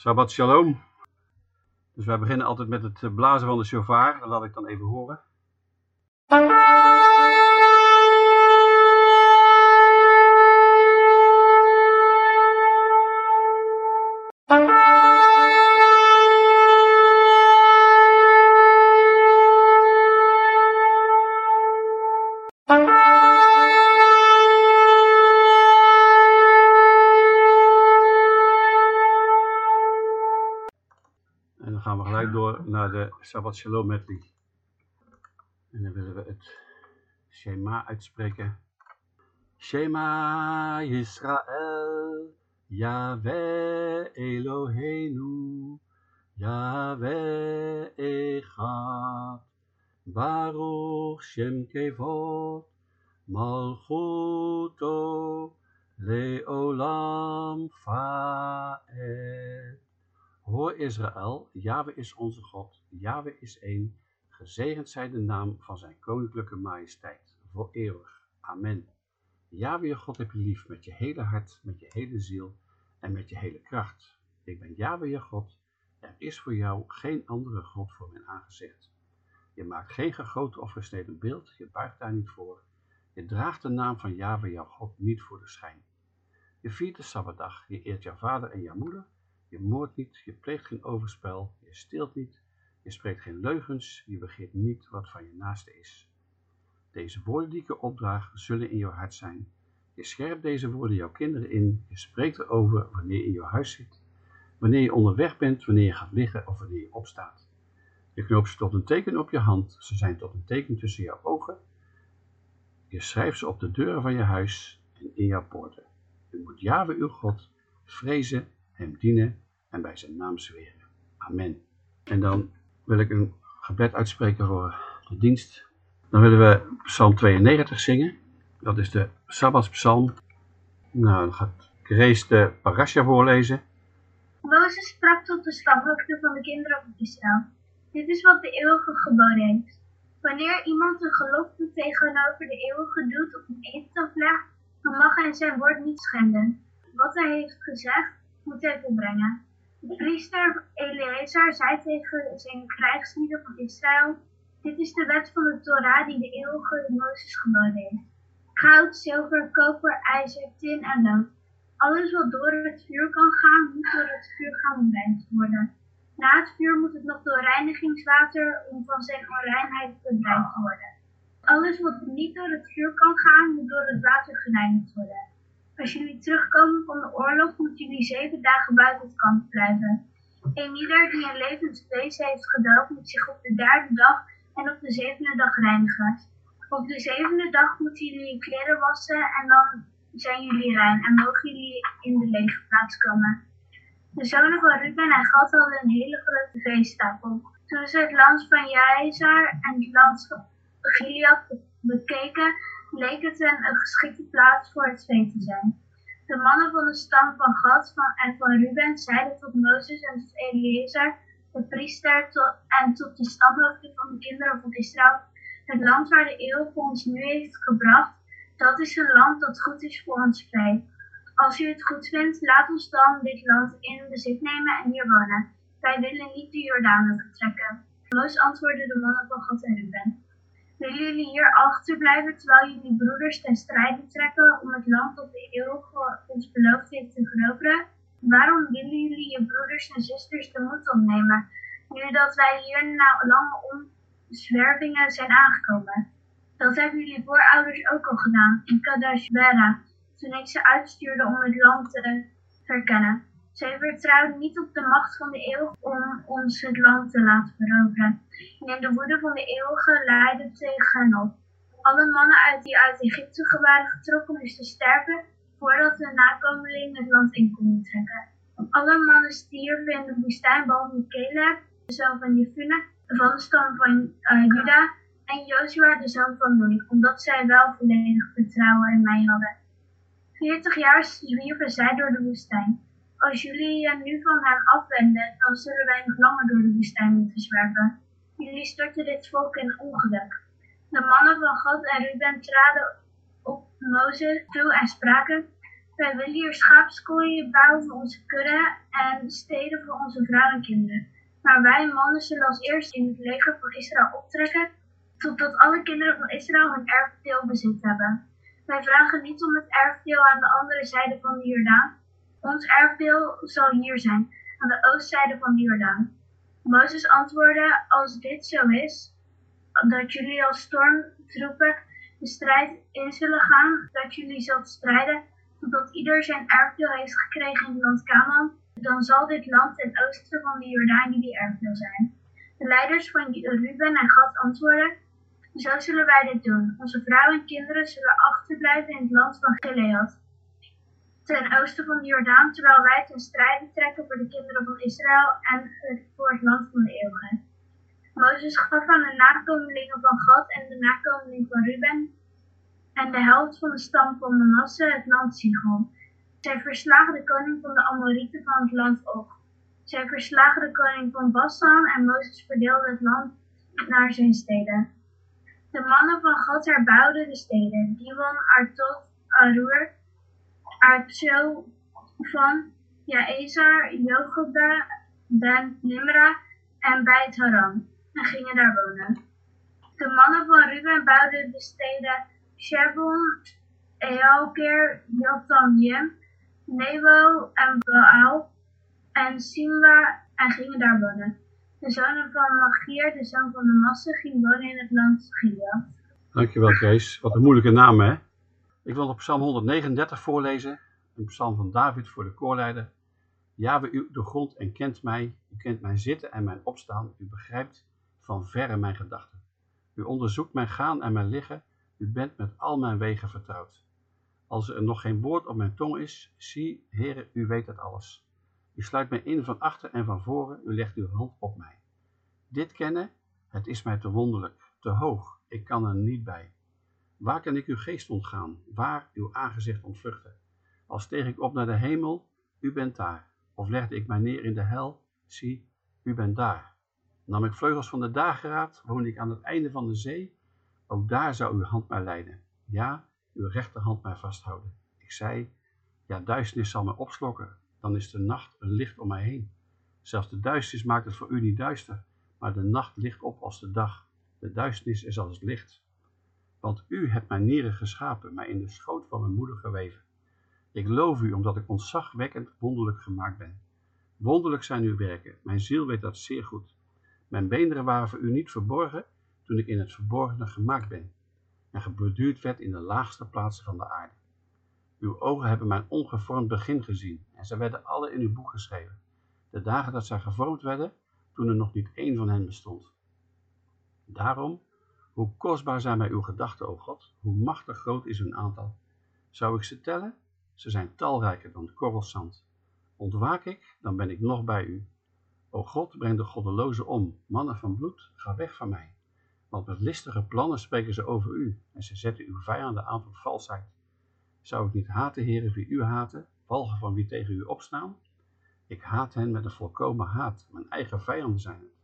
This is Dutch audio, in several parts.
Shabbat shalom. Dus wij beginnen altijd met het eh, blazen van de shofar. Dat laat ik dan even horen. De Shabbat Shalom medley. En dan willen we het Shema uitspreken. Shema Yisrael, Yahweh Eloheinu, Yahweh Echad, Baruch Shem Kevod, Malchuto, Leolam Faed. Hoor Israël, Yahweh is onze God, Yahweh is één, gezegend zij de naam van zijn koninklijke majesteit, voor eeuwig. Amen. Yahweh je God heb je lief met je hele hart, met je hele ziel en met je hele kracht. Ik ben Yahweh je God, er is voor jou geen andere God voor mijn aangezicht. Je maakt geen gegoten of gesneden beeld, je buigt daar niet voor. Je draagt de naam van Yahweh jouw God niet voor de schijn. Je viert de Sabbatdag, je eert jouw vader en jouw moeder, je moordt niet, je pleegt geen overspel, je steelt niet, je spreekt geen leugens, je begeert niet wat van je naaste is. Deze woorden die ik je opdraag, zullen in jouw hart zijn. Je scherpt deze woorden jouw kinderen in, je spreekt erover wanneer je in jouw huis zit, wanneer je onderweg bent, wanneer je gaat liggen of wanneer je opstaat. Je knoopt ze tot een teken op je hand, ze zijn tot een teken tussen jouw ogen. Je schrijft ze op de deuren van je huis en in jouw poorten. U moet Yahweh uw God vrezen, hem dienen en bij zijn naam zweren. Amen. En dan wil ik een gebed uitspreken voor de dienst. Dan willen we Psalm 92 zingen. Dat is de Sabbatspsalm. Nou, dan gaat Grace de Parasha voorlezen. Mozes sprak tot de stamhoofden van de kinderen van Israël. Dit is wat de eeuwige geboden heeft. Wanneer iemand een gelofte tegenover de eeuwige doet of een eed aflegt, dan mag hij zijn woord niet schenden. Wat hij heeft gezegd, moet hij volbrengen. De priester Eleazar zei tegen zijn krijgslieden van Israël, dit is de wet van de Torah die de eeuwige Mozes geboden heeft. Goud, zilver, koper, ijzer, tin en lood. Alles wat door het vuur kan gaan, moet door het vuur gaan ontreinigd worden. Na het vuur moet het nog door reinigingswater om van zijn onreinheid bevrijd te worden. Alles wat niet door het vuur kan gaan, moet door het water gereinigd worden. Als jullie terugkomen van de oorlog, moeten jullie zeven dagen buiten het kamp blijven. Ieder die een levend vlees heeft gedood, moet zich op de derde dag en op de zevende dag reinigen. Op de zevende dag moeten jullie kleren wassen en dan zijn jullie rein en mogen jullie in de lege plaats komen. De zonen van Ruben en Gad hadden een hele grote veestapel. Toen ze het land van Jaizar en het land van Gilead bekeken, leek het een geschikte plaats voor het vee te zijn. De mannen van de stam van Gad van, en van Ruben zeiden tot Mozes en tot Eliezer, de priester, tot, en tot de stamhoofden van de kinderen van Israël, het land waar de eeuw ons nu heeft gebracht, dat is een land dat goed is voor ons vee. Als u het goed vindt, laat ons dan dit land in bezit nemen en hier wonen. Wij willen niet de Jordaan overtrekken. Mozes antwoordde de mannen van God en Ruben. Willen jullie hier achterblijven terwijl jullie broeders ten strijde trekken om het land dat de eeuwige ons beloofd heeft te veroveren? Waarom willen jullie je broeders en zusters de moed ontnemen, nu dat wij hier na lange omzwervingen zijn aangekomen? Dat hebben jullie voorouders ook al gedaan in Kadesh Bera, toen ik ze uitstuurde om het land te verkennen. Zij vertrouwden niet op de macht van de eeuw om ons het land te laten veroveren. En in de woede van de eeuwige leidde tegen hen op. Alle mannen uit die uit Egypte waren getrokken moesten sterven voordat de nakomelingen het land in konden trekken. Alle mannen stierven in de woestijn, behalve Caleb, de zoon van Jefune, van de stam van uh, Juda, en Joshua, de zoon van Nun, omdat zij wel volledig vertrouwen in mij hadden. Veertig jaar zwierven zij door de woestijn. Als jullie je nu van hen afwenden, dan zullen wij nog langer door de woestijn moeten zwerven. Jullie storten dit volk in ongeluk. De mannen van God en Ruben traden op Mozes toe en spraken, Wij willen hier schaapskooien bouwen voor onze kudde en steden voor onze vrouwen en kinderen. Maar wij mannen zullen als eerste in het leger van Israël optrekken, totdat alle kinderen van Israël hun erfdeel bezit hebben. Wij vragen niet om het erfdeel aan de andere zijde van de Jordaan. Ons erfdeel zal hier zijn, aan de oostzijde van de Jordaan. Mozes antwoordde, als dit zo is, dat jullie als stormtroepen de strijd in zullen gaan, dat jullie zult strijden, totdat ieder zijn erfdeel heeft gekregen in het land Canaan, dan zal dit land ten oosten van de Jordaan jullie erfdeel zijn. De leiders van Ruben en Gad antwoordden, zo zullen wij dit doen. Onze vrouwen en kinderen zullen achterblijven in het land van Gilead, ten oosten van de Jordaan, terwijl wij ten strijde trekken voor de kinderen van Israël en voor het land van de eeuwige. Mozes gaf aan de nakomelingen van Gad en de nakomelingen van Ruben en de helft van de stam van Manasse het land Sigon. Zij verslagen de koning van de Amorieten van het land Og. Zij verslagen de koning van Bassan en Mozes verdeelde het land naar zijn steden. De mannen van God herbouwden de steden, Dibon, Artot, Arur, Artso van Jaezer, Jochebe, Ben Nimra en Beit Haran en gingen daar wonen. De mannen van Ruben bouwden de steden Shebon, Ealker, Jotam, Nebo en Baal en Simba en gingen daar wonen. De zonen van Magier, de zoon van de Masse, ging wonen in het land Gilead. Dankjewel Kees. Wat een moeilijke naam hè. Ik wil op Psalm 139 voorlezen, een psalm van David voor de koorleider. Jawe u doorgrondt en kent mij, u kent mijn zitten en mijn opstaan, u begrijpt van verre mijn gedachten. U onderzoekt mijn gaan en mijn liggen, u bent met al mijn wegen vertrouwd. Als er nog geen woord op mijn tong is, zie, Heere, u weet het alles. U sluit mij in van achter en van voren, u legt uw hand op mij. Dit kennen, het is mij te wonderlijk, te hoog, ik kan er niet bij. Waar kan ik uw geest ontgaan, waar uw aangezicht ontvluchten? Als steeg ik op naar de hemel, u bent daar. Of legde ik mij neer in de hel, zie, u bent daar. Nam ik vleugels van de dageraad, woonde ik aan het einde van de zee, ook daar zou uw hand mij leiden. Ja, uw rechterhand mij vasthouden. Ik zei, ja, duisternis zal mij opslokken, dan is de nacht een licht om mij heen. Zelfs de duisternis maakt het voor u niet duister, maar de nacht ligt op als de dag. De duisternis is als het licht. Want u hebt mijn nieren geschapen, mij in de schoot van mijn moeder geweven. Ik loof u, omdat ik ontzagwekkend wonderlijk gemaakt ben. Wonderlijk zijn uw werken, mijn ziel weet dat zeer goed. Mijn beenderen waren voor u niet verborgen, toen ik in het verborgene gemaakt ben, en geborduurd werd in de laagste plaatsen van de aarde. Uw ogen hebben mijn ongevormd begin gezien, en zij werden alle in uw boek geschreven. De dagen dat zij gevormd werden, toen er nog niet één van hen bestond. Daarom, hoe kostbaar zijn mij uw gedachten, o God, hoe machtig groot is hun aantal. Zou ik ze tellen? Ze zijn talrijker dan korrels zand. Ontwaak ik, dan ben ik nog bij u. O God, breng de goddelozen om, mannen van bloed, ga weg van mij. Want met listige plannen spreken ze over u, en ze zetten uw vijanden aan tot valsheid. Zou ik niet haten, heren, wie u haten, walgen van wie tegen u opstaan? Ik haat hen met een volkomen haat, mijn eigen vijanden zijn het.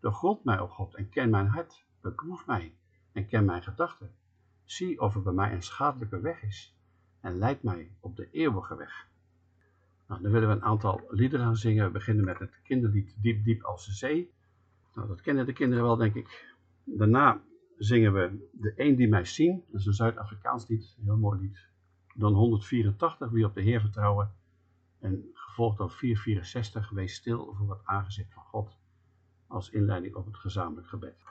Doorgrond mij, o God, en ken mijn hart, beproef mij, en ken mijn gedachten. Zie of er bij mij een schadelijke weg is, en leid mij op de eeuwige weg. Nou, dan willen we een aantal liederen gaan zingen. We beginnen met het kinderlied Diep Diep als de zee. Nou, dat kennen de kinderen wel, denk ik. Daarna zingen we De Een die mij zien. Dat is een Zuid-Afrikaans lied, heel mooi lied. Dan 184, Wie op de Heer vertrouwen. En gevolgd door 464, Wees stil voor het aangezicht van God. Als inleiding op het gezamenlijk gebed.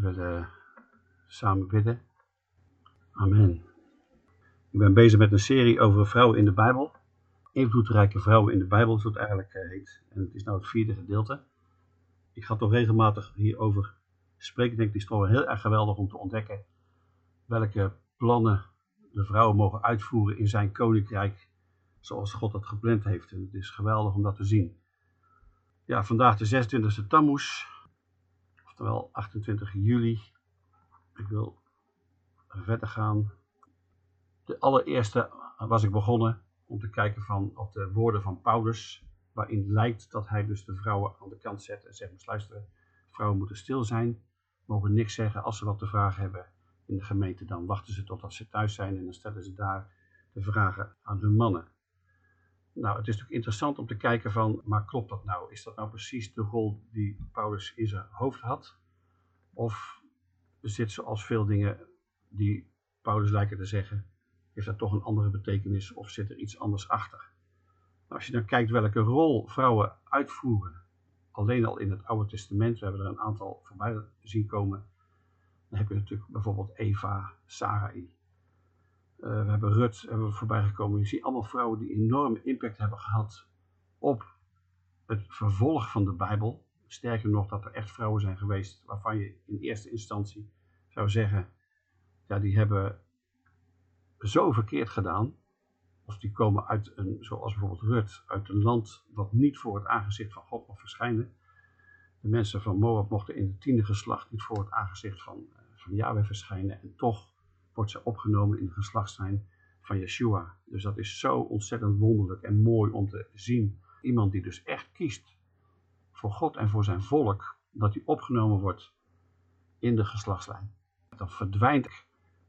Willen samen bidden. Amen. Ik ben bezig met een serie over vrouwen in de Bijbel. Invloedrijke vrouwen in de Bijbel, zoals het eigenlijk eh, heet. En het is nou het vierde gedeelte. Ik ga toch regelmatig hierover spreken. Ik denk, het is toch wel heel erg geweldig om te ontdekken welke plannen de vrouwen mogen uitvoeren in zijn koninkrijk zoals God het gepland heeft. En het is geweldig om dat te zien. Ja, vandaag de 26e Tammuz, oftewel 28 juli. Ik wil verder gaan. De allereerste was ik begonnen om te kijken van, op de woorden van Paulus, waarin lijkt dat hij dus de vrouwen aan de kant zet en zegt, luisteren, vrouwen moeten stil zijn, mogen niks zeggen als ze wat te vragen hebben in de gemeente. Dan wachten ze totdat ze thuis zijn en dan stellen ze daar te vragen aan hun mannen. Nou, het is natuurlijk interessant om te kijken van, maar klopt dat nou? Is dat nou precies de rol die Paulus in zijn hoofd had? Of zit zoals veel dingen die Paulus lijken te zeggen, heeft dat toch een andere betekenis of zit er iets anders achter? Nou, als je dan kijkt welke rol vrouwen uitvoeren, alleen al in het Oude Testament, we hebben er een aantal voorbij zien komen, dan heb je natuurlijk bijvoorbeeld Eva, Sarai. Uh, we hebben Rut hebben we voorbij gekomen. Je ziet allemaal vrouwen die enorme impact hebben gehad op het vervolg van de Bijbel. Sterker nog, dat er echt vrouwen zijn geweest waarvan je in eerste instantie zou zeggen, ja, die hebben zo verkeerd gedaan. Of die komen uit een, zoals bijvoorbeeld Rut, uit een land wat niet voor het aangezicht van God mag verschijnen. De mensen van Moab mochten in de tiende geslacht niet voor het aangezicht van, eh, van Yahweh verschijnen. En toch wordt ze opgenomen in de geslachtslijn van Yeshua. Dus dat is zo ontzettend wonderlijk en mooi om te zien. Iemand die dus echt kiest voor God en voor zijn volk, dat hij opgenomen wordt in de geslachtslijn. Dan verdwijnt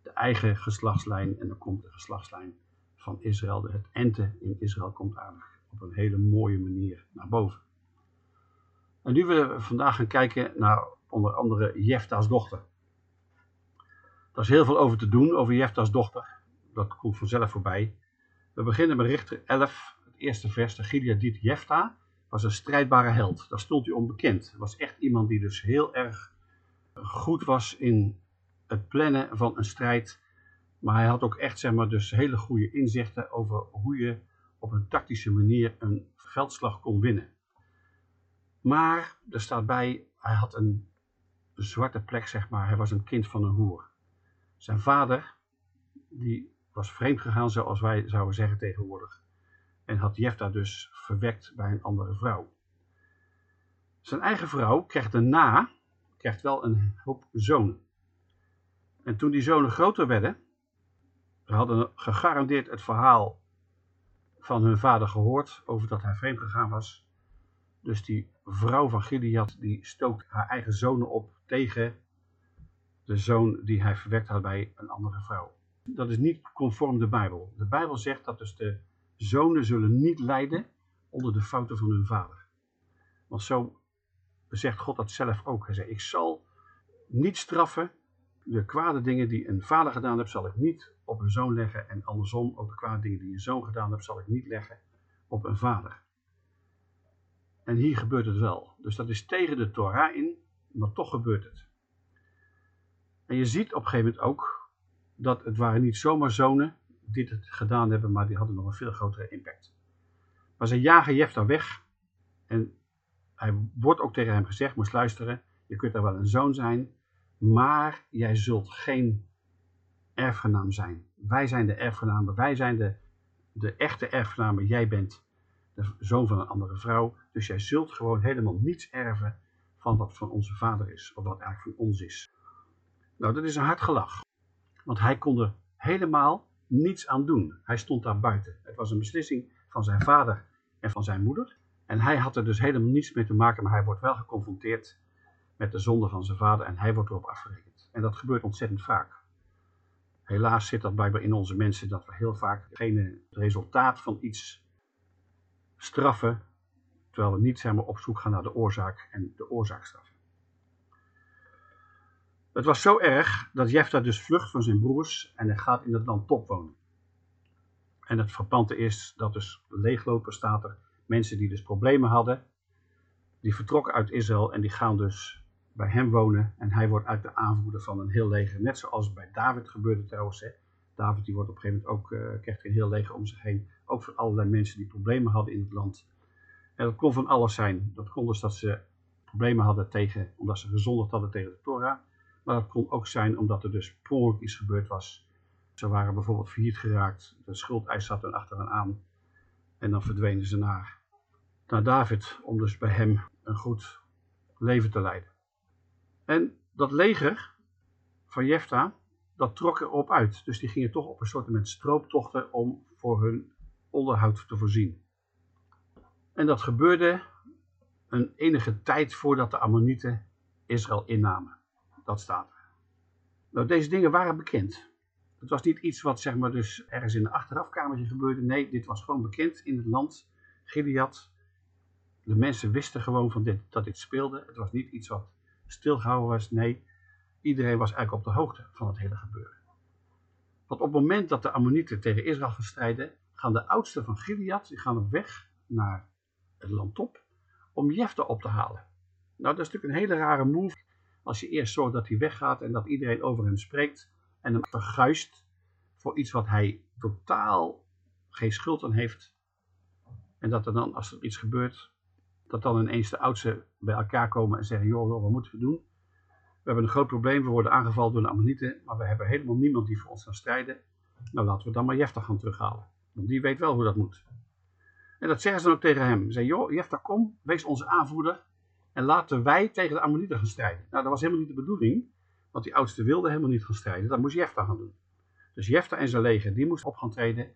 de eigen geslachtslijn en dan komt de geslachtslijn van Israël. Het ente in Israël komt eigenlijk op een hele mooie manier naar boven. En nu willen we vandaag gaan kijken naar onder andere Jefta's dochter. Daar is heel veel over te doen, over Jefta's dochter. Dat komt vanzelf voorbij. We beginnen met Richter 11, het eerste vers. De Gileadit Jefta was een strijdbare held. Daar stond hij onbekend. was echt iemand die dus heel erg goed was in het plannen van een strijd. Maar hij had ook echt zeg maar, dus hele goede inzichten over hoe je op een tactische manier een veldslag kon winnen. Maar er staat bij, hij had een zwarte plek, zeg maar. Hij was een kind van een hoer. Zijn vader, die was vreemd gegaan, zoals wij zouden zeggen tegenwoordig. En had Jefta dus verwekt bij een andere vrouw. Zijn eigen vrouw kreeg daarna krijgt wel een hoop zonen. En toen die zonen groter werden, ze hadden gegarandeerd het verhaal van hun vader gehoord over dat hij vreemd gegaan was. Dus die vrouw van Gilead die stookt haar eigen zonen op tegen de zoon die hij verwekt had bij een andere vrouw. Dat is niet conform de Bijbel. De Bijbel zegt dat dus de zonen zullen niet lijden onder de fouten van hun vader. Want zo zegt God dat zelf ook. Hij zegt, ik zal niet straffen de kwade dingen die een vader gedaan heeft, zal ik niet op een zoon leggen. En andersom, ook de kwade dingen die een zoon gedaan heeft, zal ik niet leggen op een vader. En hier gebeurt het wel. Dus dat is tegen de Torah in, maar toch gebeurt het. En je ziet op een gegeven moment ook dat het waren niet zomaar zonen die het gedaan hebben, maar die hadden nog een veel grotere impact. Maar ze jagen Jefta weg en hij wordt ook tegen hem gezegd, moest luisteren, je kunt er wel een zoon zijn, maar jij zult geen erfgenaam zijn. Wij zijn de erfgenamen, wij zijn de, de echte erfgenamen, jij bent de zoon van een andere vrouw, dus jij zult gewoon helemaal niets erven van wat van onze vader is, of wat eigenlijk van ons is. Nou, dat is een hard gelach. Want hij kon er helemaal niets aan doen. Hij stond daar buiten. Het was een beslissing van zijn vader en van zijn moeder. En hij had er dus helemaal niets mee te maken, maar hij wordt wel geconfronteerd met de zonde van zijn vader en hij wordt erop afgerekend. En dat gebeurt ontzettend vaak. Helaas zit dat blijkbaar in onze mensen dat we heel vaak geen resultaat van iets straffen, terwijl we niet zeg maar, op zoek gaan naar de oorzaak en de oorzaak straffen. Het was zo erg dat Jefta dus vlucht van zijn broers en hij gaat in het land Top wonen. En het verpante is dat dus leeglopen staat er, mensen die dus problemen hadden, die vertrokken uit Israël en die gaan dus bij hem wonen. En hij wordt uit de aanvoerder van een heel leger, net zoals bij David gebeurde trouwens. David die wordt op een gegeven moment ook, uh, krijgt een heel leger om zich heen, ook voor allerlei mensen die problemen hadden in het land. En dat kon van alles zijn. Dat kon dus dat ze problemen hadden tegen, omdat ze gezondigd hadden tegen de Torah. Maar dat kon ook zijn omdat er dus per iets gebeurd was. Ze waren bijvoorbeeld failliet geraakt, de schuldeis zat er achter hen aan. En dan verdwenen ze naar, naar David om dus bij hem een goed leven te leiden. En dat leger van Jefta, dat trok erop uit. Dus die gingen toch op een soort met strooptochten om voor hun onderhoud te voorzien. En dat gebeurde een enige tijd voordat de Ammonieten Israël innamen. Dat staat. Nou, deze dingen waren bekend. Het was niet iets wat zeg maar dus ergens in de achterafkamertje gebeurde. Nee, dit was gewoon bekend in het land. Gilead. De mensen wisten gewoon van dit, dat dit speelde. Het was niet iets wat stilgehouden was. Nee, iedereen was eigenlijk op de hoogte van het hele gebeuren. Want op het moment dat de Ammonieten tegen Israël gaan strijden, gaan de oudsten van Gilead die gaan op weg naar het land top om Jefta op te halen. Nou, dat is natuurlijk een hele rare move als je eerst zorgt dat hij weggaat en dat iedereen over hem spreekt en hem verguist voor iets wat hij totaal geen schuld aan heeft. En dat er dan, als er iets gebeurt, dat dan ineens de oudsten bij elkaar komen en zeggen, joh, wat moeten we doen? We hebben een groot probleem, we worden aangevallen door de Ammonieten, maar we hebben helemaal niemand die voor ons kan strijden. Nou, laten we dan maar Jefta gaan terughalen. Want die weet wel hoe dat moet. En dat zeggen ze dan ook tegen hem. Ze zeggen, joh, Jefta, kom, wees onze aanvoerder. En laten wij tegen de Ammonieten gaan strijden. Nou, dat was helemaal niet de bedoeling. Want die oudste wilden helemaal niet gaan strijden. Dat moest Jefta gaan doen. Dus Jefta en zijn leger, die moesten op gaan treden.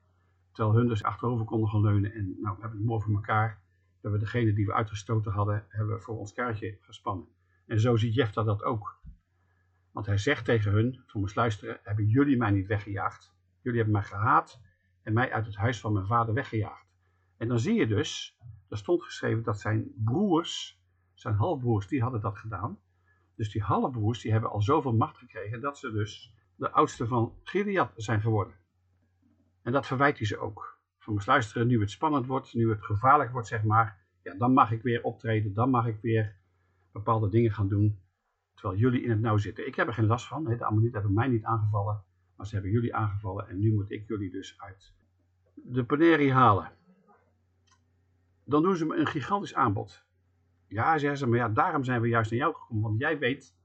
Terwijl hun dus achterover konden gaan leunen. En nou, we hebben het mooi voor elkaar. We hebben degene die we uitgestoten hadden, hebben we voor ons kaartje gespannen. En zo ziet Jefta dat ook. Want hij zegt tegen hun, voor me luisteren, hebben jullie mij niet weggejaagd? Jullie hebben mij gehaat en mij uit het huis van mijn vader weggejaagd. En dan zie je dus, er stond geschreven dat zijn broers, zijn halfbroers, die hadden dat gedaan. Dus die halfbroers, die hebben al zoveel macht gekregen dat ze dus de oudste van Gilead zijn geworden. En dat verwijt hij ze ook. Van me luisteren, nu het spannend wordt, nu het gevaarlijk wordt, zeg maar, ja, dan mag ik weer optreden, dan mag ik weer bepaalde dingen gaan doen, terwijl jullie in het nauw zitten. Ik heb er geen last van, de Ammonieten hebben mij niet aangevallen, maar ze hebben jullie aangevallen en nu moet ik jullie dus uit de Paneri halen. Dan doen ze me een gigantisch aanbod. Ja, zeggen ze, maar ja, daarom zijn we juist naar jou gekomen, want jij weet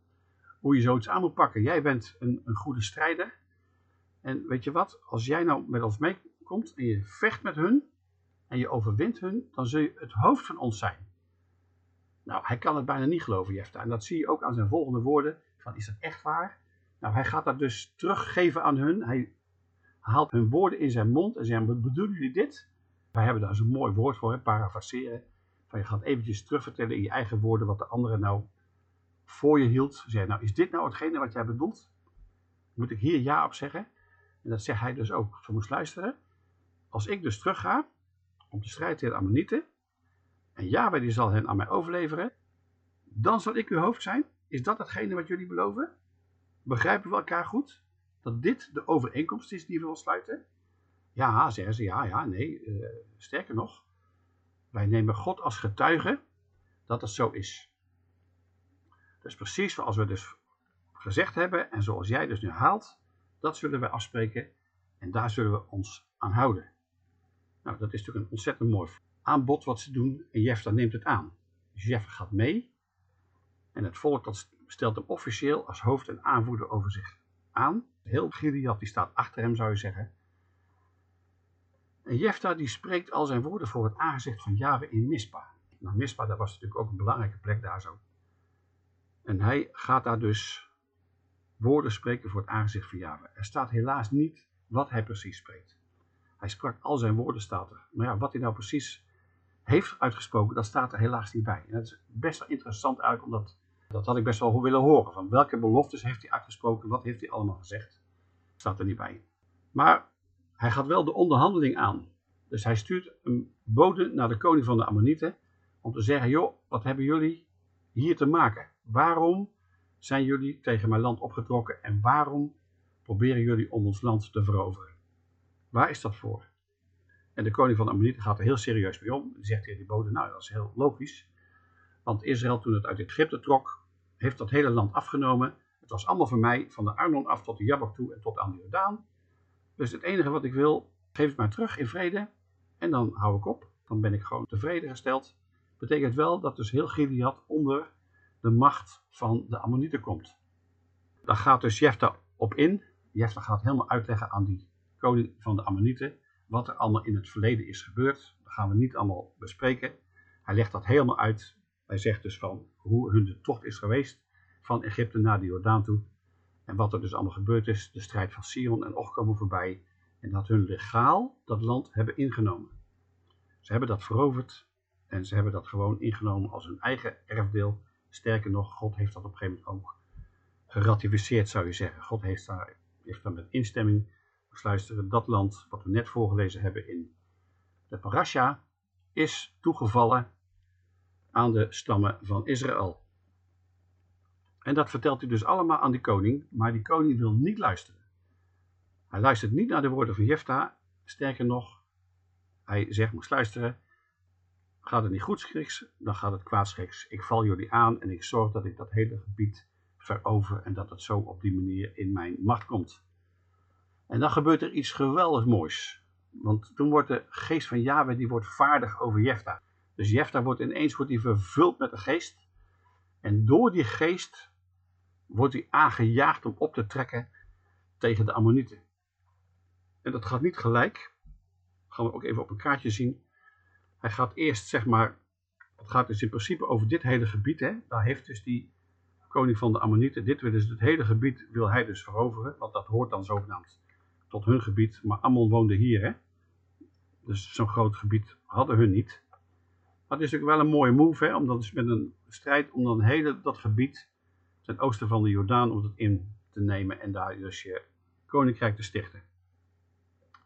hoe je zoiets aan moet pakken. Jij bent een, een goede strijder. En weet je wat, als jij nou met ons meekomt en je vecht met hun en je overwint hun, dan zul je het hoofd van ons zijn. Nou, hij kan het bijna niet geloven, Jefta. En dat zie je ook aan zijn volgende woorden. Van, is dat echt waar? Nou, hij gaat dat dus teruggeven aan hun. Hij haalt hun woorden in zijn mond en zegt, bedoelen jullie dit? Wij hebben daar zo'n mooi woord voor, hè, parafraseren. Van je gaat eventjes terugvertellen in je eigen woorden wat de andere nou voor je hield. Zeg, nou, is dit nou hetgene wat jij bedoelt? Moet ik hier ja op zeggen? En dat zegt hij dus ook. Zo moest luisteren. Als ik dus terug ga om te strijden tegen de Ammonieten, en Yahweh die zal hen aan mij overleveren, dan zal ik uw hoofd zijn. Is dat hetgene wat jullie beloven? Begrijpen we elkaar goed? Dat dit de overeenkomst is die we wil sluiten? Ja, zeggen ze, ja, ja, nee, uh, sterker nog. Wij nemen God als getuige dat het zo is. Dus precies zoals we dus gezegd hebben en zoals jij dus nu haalt, dat zullen we afspreken en daar zullen we ons aan houden. Nou, dat is natuurlijk een ontzettend mooi aanbod wat ze doen en Jefta neemt het aan. Dus Jefta gaat mee en het volk dat stelt hem officieel als hoofd en aanvoerder over zich aan. Heel Gilead die staat achter hem zou je zeggen. En Jefta die spreekt al zijn woorden voor het aangezicht van Jahwe in Mispa. Nou, Mispa dat was natuurlijk ook een belangrijke plek daar zo. En hij gaat daar dus woorden spreken voor het aangezicht van Jahwe. Er staat helaas niet wat hij precies spreekt. Hij sprak al zijn woorden staat er. Maar ja, wat hij nou precies heeft uitgesproken, dat staat er helaas niet bij. En dat is best wel interessant eigenlijk, omdat dat had ik best wel willen horen. Van welke beloftes heeft hij uitgesproken, wat heeft hij allemaal gezegd. Staat er niet bij. Maar hij gaat wel de onderhandeling aan. Dus hij stuurt een bode naar de koning van de Ammonieten om te zeggen, joh, wat hebben jullie hier te maken? Waarom zijn jullie tegen mijn land opgetrokken en waarom proberen jullie om ons land te veroveren? Waar is dat voor? En de koning van de Ammonieten gaat er heel serieus mee om. Die zegt tegen die bode, nou dat is heel logisch. Want Israël toen het uit Egypte trok, heeft dat hele land afgenomen. Het was allemaal voor mij, van de Arnon af tot de Jabbok toe en tot aan de Jordaan. Dus het enige wat ik wil, geef het maar terug in vrede. En dan hou ik op. Dan ben ik gewoon tevreden gesteld. Betekent wel dat dus heel Gilead onder de macht van de Ammonieten komt. Daar gaat dus Jefta op in. Jefta gaat helemaal uitleggen aan die koning van de Ammonieten wat er allemaal in het verleden is gebeurd. Dat gaan we niet allemaal bespreken. Hij legt dat helemaal uit. Hij zegt dus van hoe hun de tocht is geweest van Egypte naar de Jordaan toe. En wat er dus allemaal gebeurd is. De strijd van Sion en Och komen voorbij. En dat hun legaal dat land hebben ingenomen. Ze hebben dat veroverd. En ze hebben dat gewoon ingenomen als hun eigen erfdeel. Sterker nog, God heeft dat op een gegeven moment ook geratificeerd, zou je zeggen. God heeft daar, heeft daar met instemming Dus luisteren, dat land wat we net voorgelezen hebben in de parasha, is toegevallen aan de stammen van Israël. En dat vertelt hij dus allemaal aan die koning, maar die koning wil niet luisteren. Hij luistert niet naar de woorden van Jefta, sterker nog, hij zegt, moest luisteren, gaat het niet goed schiks, dan gaat het kwaad schiks. Ik val jullie aan en ik zorg dat ik dat hele gebied verover en dat het zo op die manier in mijn macht komt. En dan gebeurt er iets geweldig moois. Want toen wordt de geest van Yahweh, die wordt vaardig over Jefta. Dus Jefta wordt ineens wordt hij vervuld met de geest. En door die geest wordt hij aangejaagd om op te trekken tegen de Ammonieten. En dat gaat niet gelijk. Dat gaan we ook even op een kaartje zien. Hij gaat eerst, zeg maar, het gaat dus in principe over dit hele gebied. Hè? Daar heeft dus die koning van de Ammonieten, dit wil dus het hele gebied wil hij dus veroveren. Want dat hoort dan zogenaamd tot hun gebied. Maar Ammon woonde hier, hè. Dus zo'n groot gebied hadden hun niet. Maar het is natuurlijk wel een mooie move, hè, om dan dus met een strijd om dan hele dat gebied, ten oosten van de Jordaan, om het in te nemen en daar dus je koninkrijk te stichten.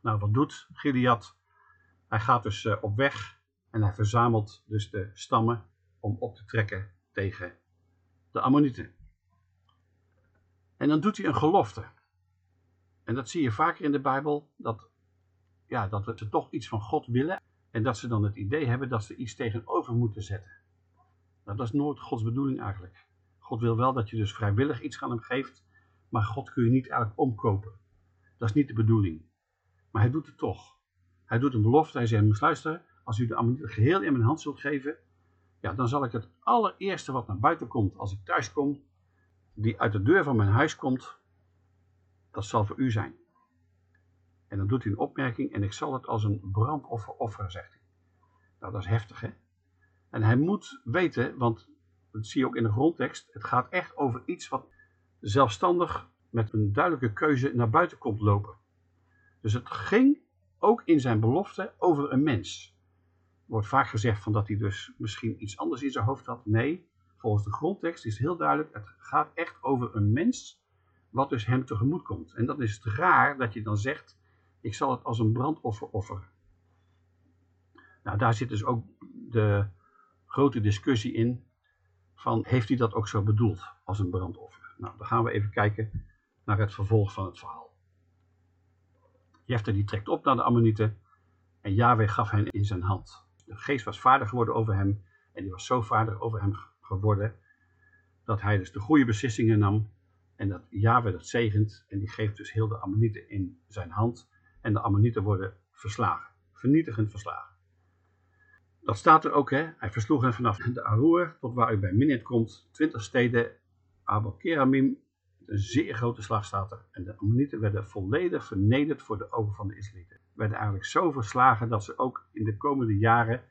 Nou, wat doet Gilead? Hij gaat dus uh, op weg en hij verzamelt dus de stammen om op te trekken tegen de Ammonieten. En dan doet hij een gelofte. En dat zie je vaker in de Bijbel, dat, ja, dat ze toch iets van God willen. En dat ze dan het idee hebben dat ze iets tegenover moeten zetten. Nou, dat is nooit Gods bedoeling eigenlijk. God wil wel dat je dus vrijwillig iets aan hem geeft, maar God kun je niet eigenlijk omkopen. Dat is niet de bedoeling. Maar hij doet het toch. Hij doet een belofte, hij zegt, luisteren, als u de Ammonieten geheel in mijn hand zult geven, ja, dan zal ik het allereerste wat naar buiten komt als ik thuis kom, die uit de deur van mijn huis komt, dat zal voor u zijn. En dan doet hij een opmerking en ik zal het als een brandoffer offeren, zegt hij. Nou, dat is heftig, hè? En hij moet weten, want dat zie je ook in de grondtekst, het gaat echt over iets wat zelfstandig met een duidelijke keuze naar buiten komt lopen. Dus het ging ook in zijn belofte over een mens. Er wordt vaak gezegd van dat hij dus misschien iets anders in zijn hoofd had. Nee, volgens de grondtekst is heel duidelijk, het gaat echt over een mens wat dus hem tegemoet komt. En dat is het raar dat je dan zegt, ik zal het als een brandoffer offeren. Nou, daar zit dus ook de grote discussie in van, heeft hij dat ook zo bedoeld als een brandoffer? Nou, dan gaan we even kijken naar het vervolg van het verhaal. Jefter die trekt op naar de Ammonieten en Yahweh gaf hen in zijn hand. De geest was vaardig geworden over hem en die was zo vaardig over hem geworden dat hij dus de goede beslissingen nam en dat Yahweh dat zegent en die geeft dus heel de Ammonieten in zijn hand. En de Ammonieten worden verslagen, vernietigend verslagen. Dat staat er ook, hè. hij versloeg hen vanaf de Aroer tot waar u bij Minit komt. Twintig steden, Abel Keramim, een zeer grote slag staat er. En de Ammonieten werden volledig vernederd voor de ogen van de Israëlieten. Werden eigenlijk zo verslagen dat ze ook in de komende jaren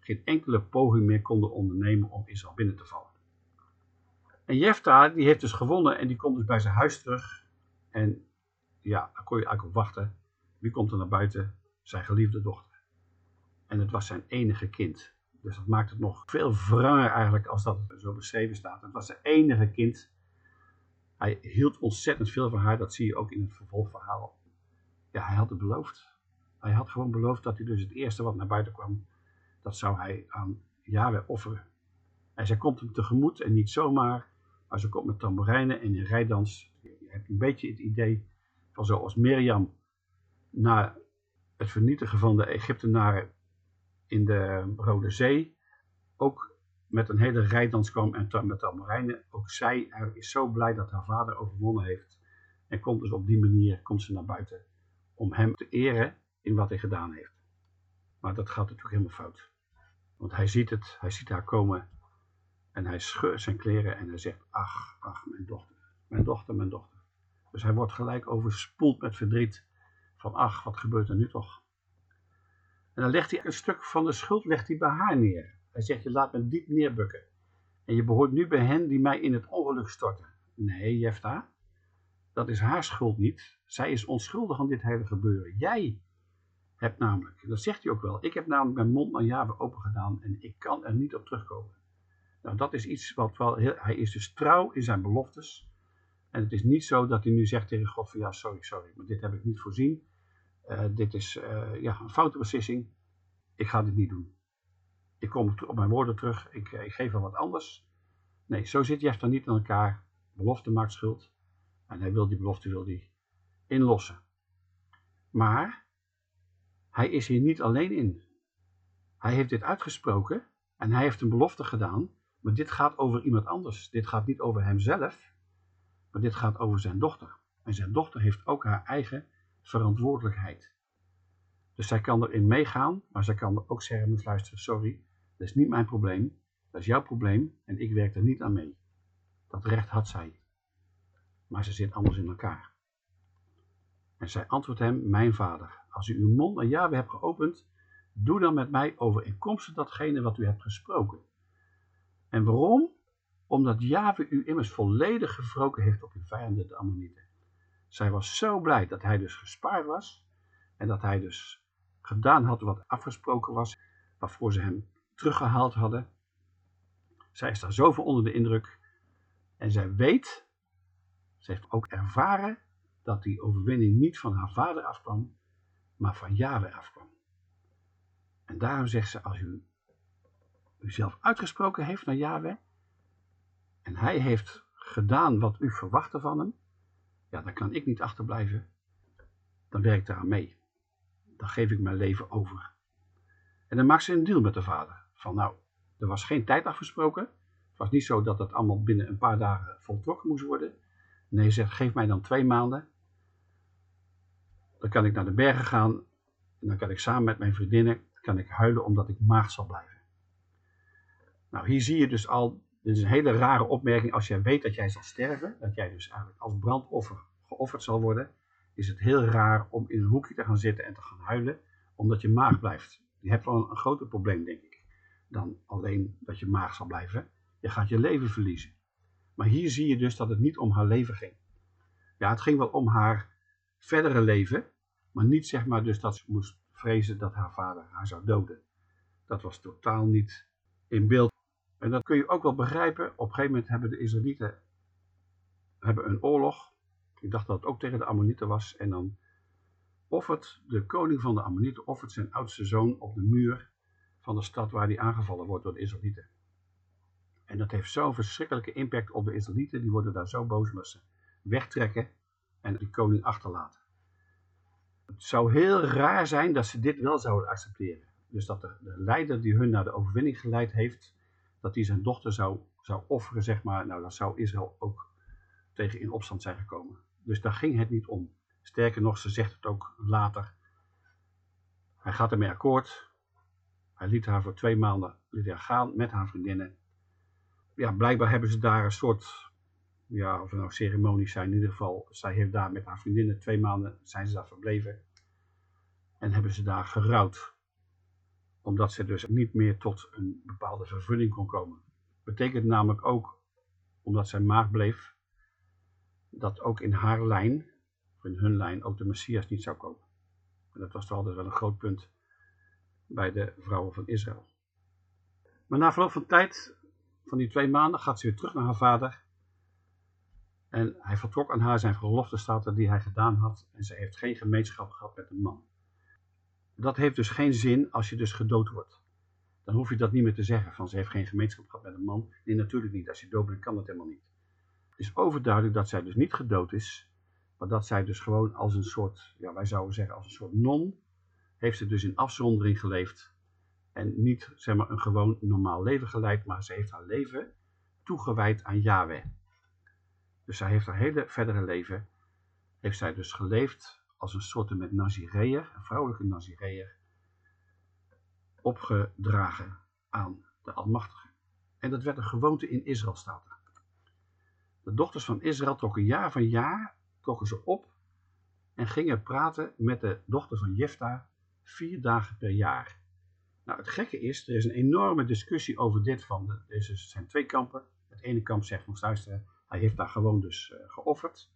geen enkele poging meer konden ondernemen om Israël binnen te vallen. En Jefta, die heeft dus gewonnen en die komt dus bij zijn huis terug. En ja, daar kon je eigenlijk op wachten. Wie komt er naar buiten? Zijn geliefde dochter. En het was zijn enige kind. Dus dat maakt het nog veel wranger eigenlijk als dat zo beschreven staat. Het was zijn enige kind. Hij hield ontzettend veel van haar. Dat zie je ook in het vervolgverhaal. Ja, hij had het beloofd. Hij had gewoon beloofd dat hij dus het eerste wat naar buiten kwam, dat zou hij aan Yahweh offeren. En zij komt hem tegemoet en niet zomaar, maar ze komt met tamboerijnen en in rijdans. Je hebt een beetje het idee van zoals Mirjam na het vernietigen van de Egyptenaren in de Rode Zee ook met een hele rijdans kwam en met tamboerijnen. Ook zij is zo blij dat haar vader overwonnen heeft. En komt dus op die manier komt ze naar buiten om hem te eren in wat hij gedaan heeft. Maar dat gaat natuurlijk helemaal fout. Want hij ziet het, hij ziet haar komen en hij scheurt zijn kleren en hij zegt, ach, ach, mijn dochter, mijn dochter, mijn dochter. Dus hij wordt gelijk overspoeld met verdriet van, ach, wat gebeurt er nu toch? En dan legt hij een stuk van de schuld legt hij bij haar neer. Hij zegt, je laat me diep neerbukken. En je behoort nu bij hen die mij in het ongeluk storten. Nee, Jefta, dat is haar schuld niet. Zij is onschuldig aan dit hele gebeuren. Jij hebt namelijk, dat zegt hij ook wel, ik heb namelijk mijn mond naar Java open gedaan en ik kan er niet op terugkomen. Nou, dat is iets wat wel, hij is dus trouw in zijn beloftes. En het is niet zo dat hij nu zegt tegen God van ja, sorry, sorry, maar dit heb ik niet voorzien. Uh, dit is uh, ja, een foute beslissing. Ik ga dit niet doen. Ik kom op mijn woorden terug. Ik, ik geef wel wat anders. Nee, zo zit Jefta niet aan elkaar. Belofte maakt schuld. En hij wil die belofte wil die inlossen. Maar hij is hier niet alleen in. Hij heeft dit uitgesproken en hij heeft een belofte gedaan. Maar dit gaat over iemand anders. Dit gaat niet over hemzelf, maar dit gaat over zijn dochter. En zijn dochter heeft ook haar eigen verantwoordelijkheid. Dus zij kan erin meegaan, maar zij kan ook zeggen, moet luisteren, sorry, dat is niet mijn probleem, dat is jouw probleem en ik werk er niet aan mee. Dat recht had zij. Maar ze zit anders in elkaar. En zij antwoordt hem, mijn vader, als u uw mond naar Yahweh hebt geopend, doe dan met mij overeenkomstig datgene wat u hebt gesproken. En waarom? Omdat Yahweh u immers volledig gewroken heeft op uw vijanden, de Ammonieten. Zij was zo blij dat hij dus gespaard was en dat hij dus gedaan had wat afgesproken was, waarvoor ze hem teruggehaald hadden. Zij is daar zoveel onder de indruk en zij weet, ze heeft ook ervaren dat die overwinning niet van haar vader afkwam, maar van Yahweh afkwam. En daarom zegt ze, als u uzelf uitgesproken heeft naar Yahweh, en hij heeft gedaan wat u verwachtte van hem, ja, dan kan ik niet achterblijven. Dan werk ik daaraan mee. Dan geef ik mijn leven over. En dan maakt ze een deal met de vader. Van nou, er was geen tijd afgesproken. Het was niet zo dat het allemaal binnen een paar dagen voltrokken moest worden. Nee, ze zegt, geef mij dan twee maanden. Dan kan ik naar de bergen gaan. En dan kan ik samen met mijn vriendinnen kan ik huilen omdat ik maagd zal blijven. Nou, hier zie je dus al, dit is een hele rare opmerking. Als jij weet dat jij zal sterven, dat jij dus eigenlijk als brandoffer geofferd zal worden, is het heel raar om in een hoekje te gaan zitten en te gaan huilen, omdat je maag blijft. Je hebt wel een, groter probleem, denk ik, dan alleen dat je maag zal blijven. Je gaat je leven verliezen. Maar hier zie je dus dat het niet om haar leven ging. Ja, het ging wel om haar verdere leven, maar niet zeg maar dus dat ze moest vrezen dat haar vader haar zou doden. Dat was totaal niet in beeld. En dat kun je ook wel begrijpen. Op een gegeven moment hebben de Israëlieten hebben een oorlog. Ik dacht dat het ook tegen de Ammonieten was. En dan offert de koning van de Ammonieten offert zijn oudste zoon op de muur van de stad waar hij aangevallen wordt door de Israëlieten. En dat heeft zo'n verschrikkelijke impact op de Israëlieten. Die worden daar zo boos omdat ze wegtrekken en die koning achterlaten. Het zou heel raar zijn dat ze dit wel zouden accepteren. Dus dat de, de leider die hun naar de overwinning geleid heeft, dat hij zijn dochter zou, zou offeren, zeg maar. Nou, dan zou Israël ook tegen in opstand zijn gekomen. Dus daar ging het niet om. Sterker nog, ze zegt het ook later. Hij gaat ermee akkoord. Hij liet haar voor twee maanden liet haar gaan met haar vriendinnen. Ja, blijkbaar hebben ze daar een soort, ja, of nou ceremonies zijn, in ieder geval, zij heeft daar met haar vriendinnen twee maanden, zijn ze daar verbleven. En hebben ze daar gerouwd omdat ze dus niet meer tot een bepaalde vervulling kon komen. Betekent namelijk ook, omdat zij maag bleef, dat ook in haar lijn, of in hun lijn, ook de Messias niet zou komen. En dat was toch altijd wel een groot punt bij de vrouwen van Israël. Maar na verloop van tijd, van die twee maanden, gaat ze weer terug naar haar vader. En hij vertrok aan haar zijn gelofte staten die hij gedaan had. En ze heeft geen gemeenschap gehad met een man dat heeft dus geen zin als je dus gedood wordt. Dan hoef je dat niet meer te zeggen, van ze heeft geen gemeenschap gehad met een man. Nee, natuurlijk niet. Als je dood bent, kan dat helemaal niet. Het is overduidelijk dat zij dus niet gedood is, maar dat zij dus gewoon als een soort, ja, wij zouden zeggen als een soort non, heeft ze dus in afzondering geleefd. En niet, zeg maar, een gewoon normaal leven geleid, maar ze heeft haar leven toegewijd aan Yahweh. Dus zij heeft haar hele verdere leven, heeft zij dus geleefd als een soort met Nazireër, een vrouwelijke Nazireër, opgedragen aan de Almachtige. En dat werd een gewoonte in Israël, staat. De dochters van Israël trokken jaar van jaar trokken ze op en gingen praten met de dochter van Jefta vier dagen per jaar. Nou, het gekke is, er is een enorme discussie over dit van, de, er zijn twee kampen. Het ene kamp zegt, nog luisteren, hij heeft daar gewoon dus uh, geofferd.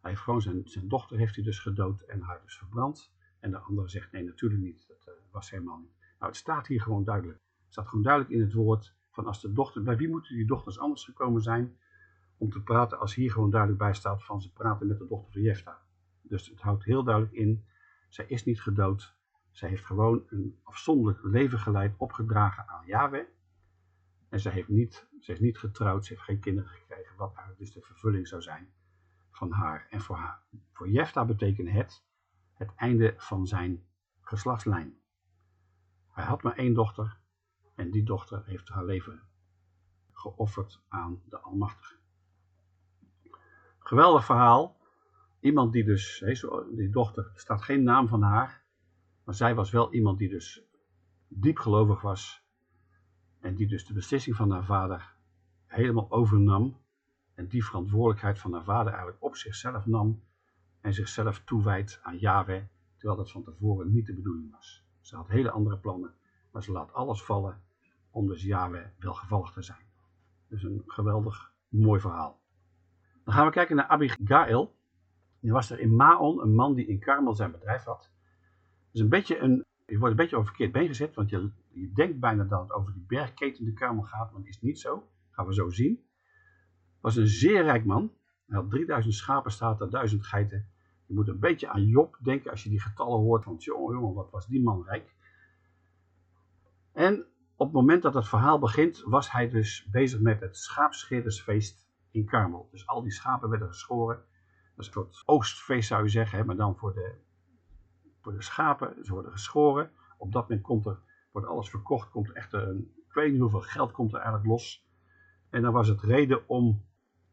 Hij heeft gewoon zijn, dochter heeft hij dus gedood en haar dus verbrand. En de andere zegt nee, natuurlijk niet. Dat uh, was helemaal niet. Nou, het staat hier gewoon duidelijk. Het staat gewoon duidelijk in het woord van als de dochter, bij wie moeten die dochters anders gekomen zijn? om te praten als hier gewoon duidelijk bij staat van ze praten met de dochter van Jefta. Dus het houdt heel duidelijk in, zij is niet gedood. Zij heeft gewoon een afzonderlijk leven geleid, opgedragen aan Yahweh. En zij, heeft niet, ze is niet getrouwd, ze heeft geen kinderen gekregen, wat dus de vervulling zou zijn van haar en voor haar. Voor Jefta betekent het het einde van zijn geslachtslijn. Hij had maar één dochter en die dochter heeft haar leven geofferd aan de Almachtige. Geweldig verhaal. Iemand die dus, die dochter, er staat geen naam van haar, maar zij was wel iemand die dus diep gelovig was en die dus de beslissing van haar vader helemaal overnam en die verantwoordelijkheid van haar vader eigenlijk op zichzelf nam en zichzelf toewijdt aan Yahweh, terwijl dat van tevoren niet de bedoeling was. Ze had hele andere plannen, maar ze laat alles vallen om dus Yahweh welgevallig te zijn. Dus een geweldig mooi verhaal. Dan gaan we kijken naar Abigail. Die was er in Maon, een man die in Karmel zijn bedrijf had. Dus een beetje een, je wordt een beetje over verkeerd been gezet, want je, je denkt bijna dat het over die bergketen de Karmel gaat, maar dat is niet zo. Dat gaan we zo zien. Was een zeer rijk man. Hij had 3000 schapen, staat er, 1000 geiten. Je moet een beetje aan Job denken als je die getallen hoort. Want jongen, jongen, wat was die man rijk. En op het moment dat het verhaal begint, was hij dus bezig met het schaapscheerdersfeest in Karmel. Dus al die schapen werden geschoren. Dat is een soort oogstfeest zou je zeggen, hè, maar dan voor de, voor de schapen. Ze worden geschoren. Op dat moment komt er, wordt alles verkocht, komt echt een, ik weet niet hoeveel geld komt er eigenlijk los. En dan was het reden om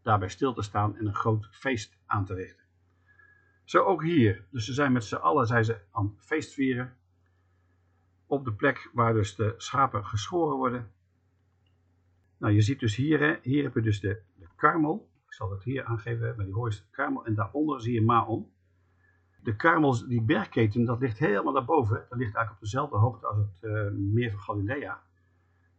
daarbij stil te staan en een groot feest aan te richten. Zo ook hier. Dus ze zijn met z'n allen zijn ze aan het feestvieren. Op de plek waar dus de schapen geschoren worden. Nou, je ziet dus hier, hier heb je dus de, de karmel. Ik zal het hier aangeven, maar die de karmel. En daaronder zie je Maon. De karmel, die bergketen, dat ligt helemaal daarboven. Dat ligt eigenlijk op dezelfde hoogte als het uh, meer van Galilea.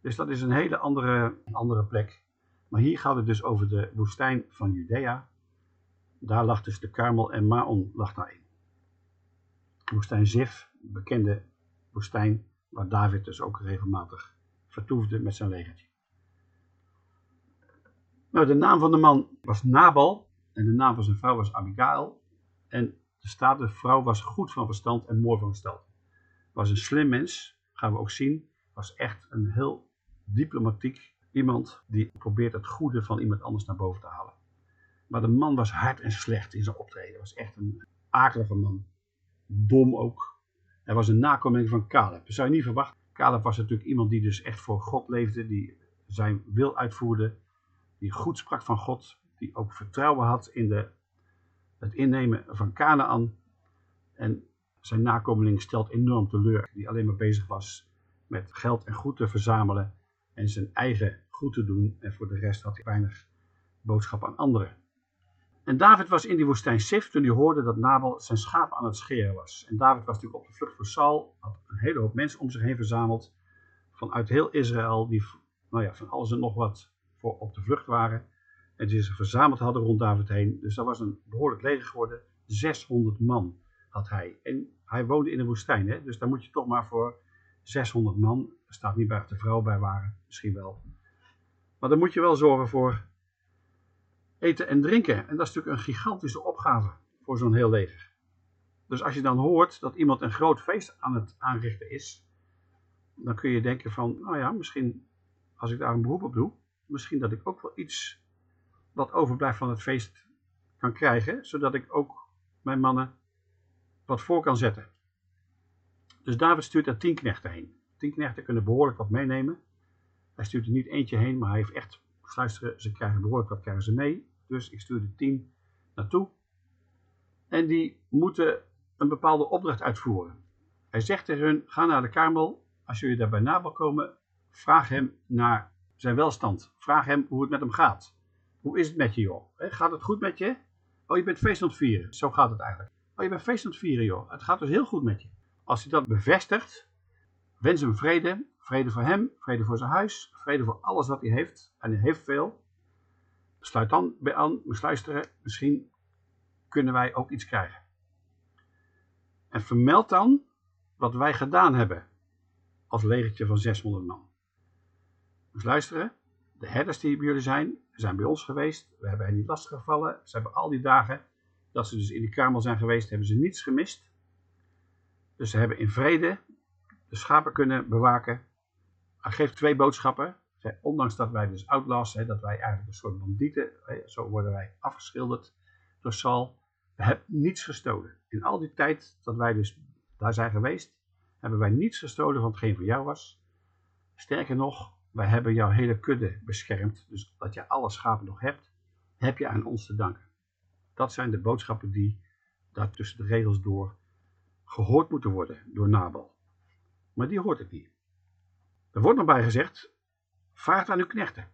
Dus dat is een hele andere, andere plek. Maar hier gaat het dus over de woestijn van Judea. Daar lag dus de Karmel en Maon lag daarin. Woestijn Zif, bekende woestijn waar David dus ook regelmatig vertoefde met zijn legertje. Nou, de naam van de man was Nabal en de naam van zijn vrouw was Abigail. En de staat, de vrouw was goed van verstand en mooi van gestalte. Was een slim mens, gaan we ook zien. Was echt een heel diplomatiek iemand die probeert het goede van iemand anders naar boven te halen. Maar de man was hard en slecht in zijn optreden. was echt een akelige man. Dom ook. Hij was een nakomeling van Caleb. Dat zou je niet verwachten. Caleb was natuurlijk iemand die dus echt voor God leefde. Die zijn wil uitvoerde. Die goed sprak van God. Die ook vertrouwen had in de, het innemen van Canaan. En zijn nakomeling stelt enorm teleur. Die alleen maar bezig was met geld en goed te verzamelen. En zijn eigen goed te doen. En voor de rest had hij weinig boodschap aan anderen. En David was in die woestijn Sif toen hij hoorde dat Nabal zijn schaap aan het scheren was. En David was natuurlijk op de vlucht voor Saul, had een hele hoop mensen om zich heen verzameld. Vanuit heel Israël, die nou ja, van alles en nog wat voor op de vlucht waren. En die zich verzameld hadden rond David heen. Dus dat was een behoorlijk leger geworden. 600 man had hij. En hij woonde in de woestijn, hè? dus daar moet je toch maar voor 600 man. Er staat niet bij of de vrouw bij waren, misschien wel. Maar dan moet je wel zorgen voor eten en drinken. En dat is natuurlijk een gigantische opgave voor zo'n heel leger. Dus als je dan hoort dat iemand een groot feest aan het aanrichten is, dan kun je denken van, nou ja, misschien als ik daar een beroep op doe, misschien dat ik ook wel iets wat overblijft van het feest kan krijgen, zodat ik ook mijn mannen wat voor kan zetten. Dus David stuurt er tien knechten heen. Tien knechten kunnen behoorlijk wat meenemen. Hij stuurt er niet eentje heen, maar hij heeft echt luisteren, ze krijgen behoorlijk wat krijgen ze mee. Dus ik stuur de tien naartoe. En die moeten een bepaalde opdracht uitvoeren. Hij zegt tegen hun, ga naar de Karmel. Als jullie daarbij na wil komen, vraag hem naar zijn welstand. Vraag hem hoe het met hem gaat. Hoe is het met je joh? Gaat het goed met je? Oh, je bent feest aan het vieren. Zo gaat het eigenlijk. Oh, je bent feest aan het vieren joh. Het gaat dus heel goed met je. Als hij dat bevestigt, wens hem vrede. Vrede voor hem, vrede voor zijn huis, vrede voor alles wat hij heeft. En hij heeft veel. Sluit dan bij aan, moest luisteren, misschien kunnen wij ook iets krijgen. En vermeld dan wat wij gedaan hebben als legertje van 600 man. Dus luisteren, de herders die bij jullie zijn, zijn bij ons geweest. We hebben hen niet lastiggevallen. Ze hebben al die dagen dat ze dus in die kamer zijn geweest, hebben ze niets gemist. Dus ze hebben in vrede de schapen kunnen bewaken. Hij geeft twee boodschappen. Ondanks dat wij dus outlaws zijn, dat wij eigenlijk een soort bandieten, zo worden wij afgeschilderd door Saul. We hebben niets gestolen. In al die tijd dat wij dus daar zijn geweest, hebben wij niets gestolen van hetgeen van jou was. Sterker nog, wij hebben jouw hele kudde beschermd. Dus dat je alle schapen nog hebt, heb je aan ons te danken. Dat zijn de boodschappen die daar tussen de regels door gehoord moeten worden door Nabal. Maar die hoort het niet. Er wordt nog bij gezegd, vaart aan uw knechten.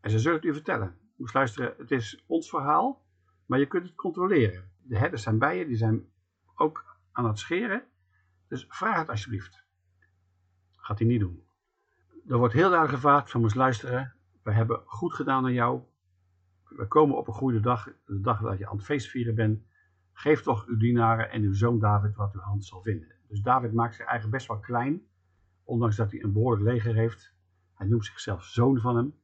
En ze zullen het u vertellen. Moest luisteren, het is ons verhaal, maar je kunt het controleren. De herders zijn bij je, die zijn ook aan het scheren. Dus vraag het alsjeblieft. Gaat hij niet doen. Er wordt heel duidelijk gevraagd van moest luisteren. We hebben goed gedaan aan jou. We komen op een goede dag, de dag dat je aan het feestvieren bent. Geef toch uw dienaren en uw zoon David wat uw hand zal vinden. Dus David maakt zich eigenlijk best wel klein, ondanks dat hij een behoorlijk leger heeft. Hij noemt zichzelf zoon van hem.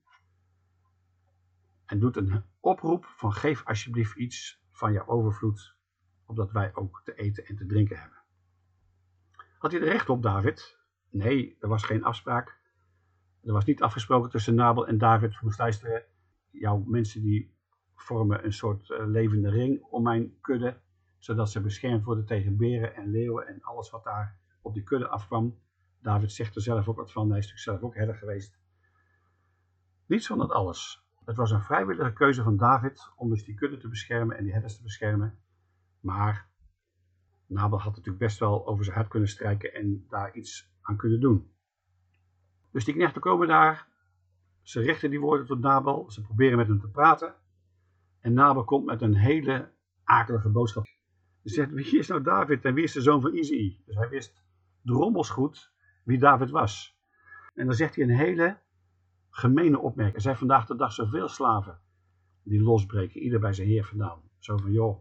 En doet een oproep van geef alsjeblieft iets van jouw overvloed, opdat wij ook te eten en te drinken hebben. Had hij er recht op, David? Nee, er was geen afspraak. Er was niet afgesproken tussen Nabel en David. Moest luisteren, jouw mensen die vormen een soort uh, levende ring om mijn kudde, zodat ze beschermd worden tegen beren en leeuwen en alles wat daar op die kudde afkwam. David zegt er zelf ook wat van, hij is natuurlijk zelf ook herder geweest. Niets van dat alles. Het was een vrijwillige keuze van David om dus die kudde te beschermen en die herders te beschermen. Maar Nabel had natuurlijk best wel over zijn hart kunnen strijken en daar iets aan kunnen doen. Dus die knechten komen daar, ze richten die woorden tot Nabal, ze proberen met hem te praten. En Nabal komt met een hele akelige boodschap. Hij zegt, wie is nou David en wie is de zoon van Izei? Dus hij wist drommels goed wie David was. En dan zegt hij een hele gemene opmerking. Er zijn vandaag de dag zoveel slaven die losbreken, ieder bij zijn heer vandaan. Zo van, joh,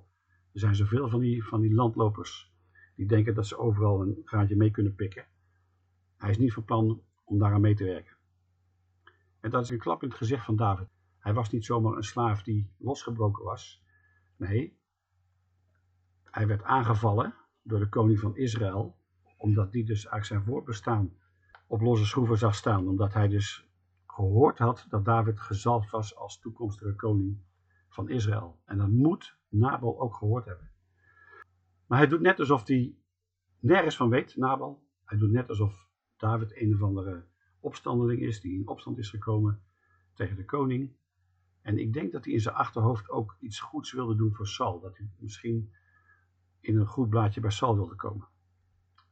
er zijn zoveel van die, van die landlopers die denken dat ze overal een graantje mee kunnen pikken. Hij is niet van plan om daaraan mee te werken. En dat is een klap in het gezicht van David. Hij was niet zomaar een slaaf die losgebroken was. Nee, hij werd aangevallen door de koning van Israël, omdat die dus uit zijn voortbestaan op losse schroeven zag staan. Omdat hij dus gehoord had dat David gezalfd was als toekomstige koning van Israël. En dat moet Nabal ook gehoord hebben. Maar hij doet net alsof hij nergens van weet, Nabal. Hij doet net alsof David een of andere opstandeling is, die in opstand is gekomen tegen de koning. En ik denk dat hij in zijn achterhoofd ook iets goeds wilde doen voor Saul. Dat hij misschien in een goed blaadje bij Saul wilde komen.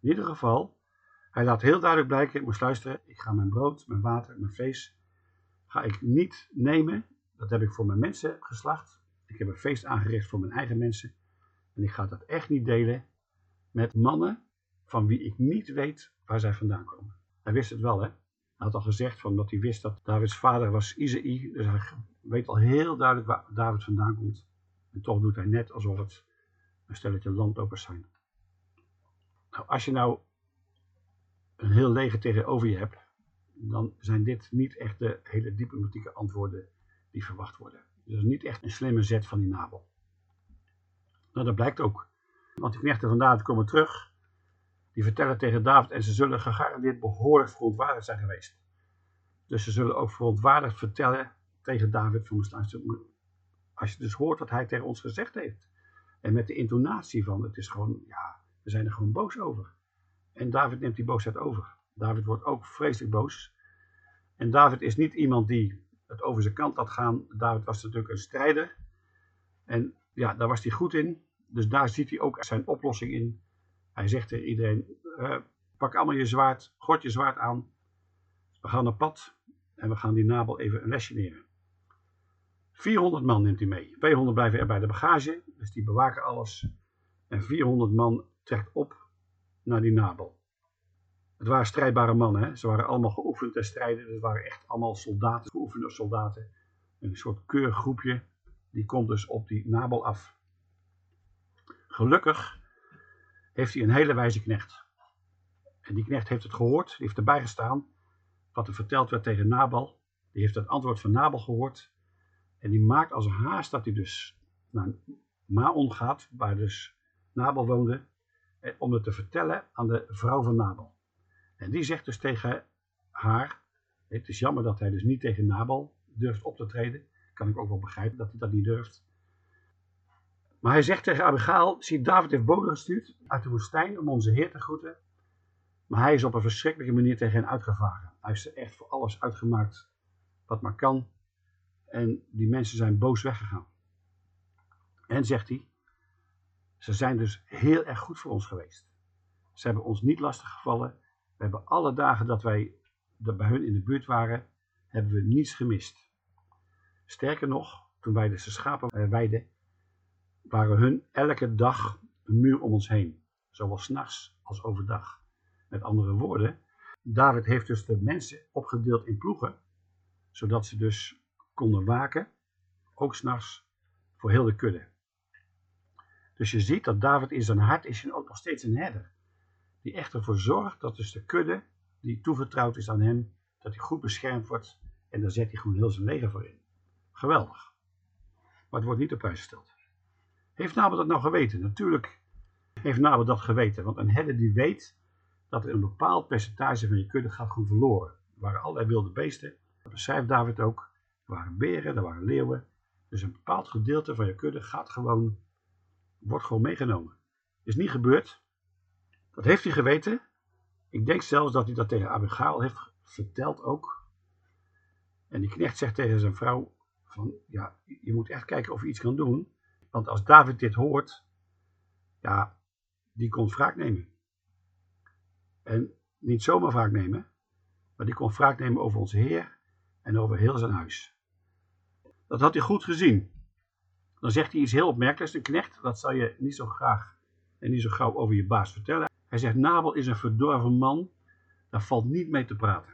In ieder geval, hij laat heel duidelijk blijken, ik moest luisteren, ik ga mijn brood, mijn water, mijn vlees, ga ik niet nemen. Dat heb ik voor mijn mensen geslacht. Ik heb een feest aangericht voor mijn eigen mensen. En ik ga dat echt niet delen met mannen van wie ik niet weet waar zij vandaan komen. Hij wist het wel, hè? Hij had al gezegd van dat hij wist dat Davids vader was Isaï. Dus hij weet al heel duidelijk waar David vandaan komt. En toch doet hij net alsof het een stelletje landlopers zijn. Nou, als je nou een heel leger tegenover je hebt, dan zijn dit niet echt de hele diplomatieke antwoorden die verwacht worden. Dus niet echt een slimme zet van die Nabel. Nou, dat blijkt ook. Want die knechten van David komen terug die vertellen tegen David en ze zullen gegarandeerd behoorlijk verontwaardigd zijn geweest. Dus ze zullen ook verontwaardigd vertellen tegen David van als je dus hoort wat hij tegen ons gezegd heeft. En met de intonatie van het is gewoon, ja, we zijn er gewoon boos over. En David neemt die boosheid over. David wordt ook vreselijk boos. En David is niet iemand die het over zijn kant laat gaan. David was natuurlijk een strijder. En ja, daar was hij goed in. Dus daar ziet hij ook zijn oplossing in. Hij zegt tegen iedereen, uh, pak allemaal je zwaard, god je zwaard aan. We gaan naar pad en we gaan die Nabel even een lesje leren. 400 man neemt hij mee. 200 blijven er bij de bagage, dus die bewaken alles. En 400 man trekt op naar die Nabel. Het waren strijdbare mannen, hè? ze waren allemaal geoefend te strijden. Het waren echt allemaal soldaten, geoefende soldaten. Een soort keurgroepje, die komt dus op die Nabel af. Gelukkig heeft hij een hele wijze knecht. En die knecht heeft het gehoord, die heeft erbij gestaan, wat er verteld werd tegen Nabal. Die heeft het antwoord van Nabel gehoord. En die maakt als haast dat hij dus naar Maon gaat, waar dus Nabel woonde, om het te vertellen aan de vrouw van Nabel. En die zegt dus tegen haar, het is jammer dat hij dus niet tegen Nabal durft op te treden. Kan ik ook wel begrijpen dat hij dat niet durft. Maar hij zegt tegen Abigail, zie David heeft boden gestuurd uit de woestijn om onze Heer te groeten. Maar hij is op een verschrikkelijke manier tegen hen uitgevaren. Hij heeft ze echt voor alles uitgemaakt wat maar kan. En die mensen zijn boos weggegaan. En zegt hij, ze zijn dus heel erg goed voor ons geweest. Ze hebben ons niet lastig gevallen. We hebben alle dagen dat wij bij hun in de buurt waren, hebben we niets gemist. Sterker nog, toen wij de schapen eh, weiden, waren hun elke dag een muur om ons heen. Zowel s'nachts als overdag. Met andere woorden, David heeft dus de mensen opgedeeld in ploegen, zodat ze dus konden waken, ook s'nachts, voor heel de kudde. Dus je ziet dat David in zijn hart is ook nog steeds een herder. Die echt ervoor zorgt dat dus de kudde die toevertrouwd is aan hem, dat hij goed beschermd wordt. En daar zet hij gewoon heel zijn leger voor in. Geweldig. Maar het wordt niet op prijs gesteld. Heeft Nabel dat nou geweten? Natuurlijk heeft Nabel dat geweten. Want een herder die weet dat er een bepaald percentage van je kudde gaat gewoon verloren. Er waren allerlei wilde beesten. Dat beschrijft David ook. Er waren beren, er waren leeuwen. Dus een bepaald gedeelte van je kudde gaat gewoon, wordt gewoon meegenomen. Is niet gebeurd. Dat heeft hij geweten. Ik denk zelfs dat hij dat tegen Abigail heeft verteld ook. En die knecht zegt tegen zijn vrouw van, ja, je moet echt kijken of je iets kan doen. Want als David dit hoort, ja, die kon wraak nemen. En niet zomaar wraak nemen, maar die kon wraak nemen over onze Heer en over heel zijn huis. Dat had hij goed gezien. Dan zegt hij iets heel opmerkelijks, een knecht, dat zal je niet zo graag en niet zo gauw over je baas vertellen. Hij zegt, Nabel is een verdorven man, daar valt niet mee te praten.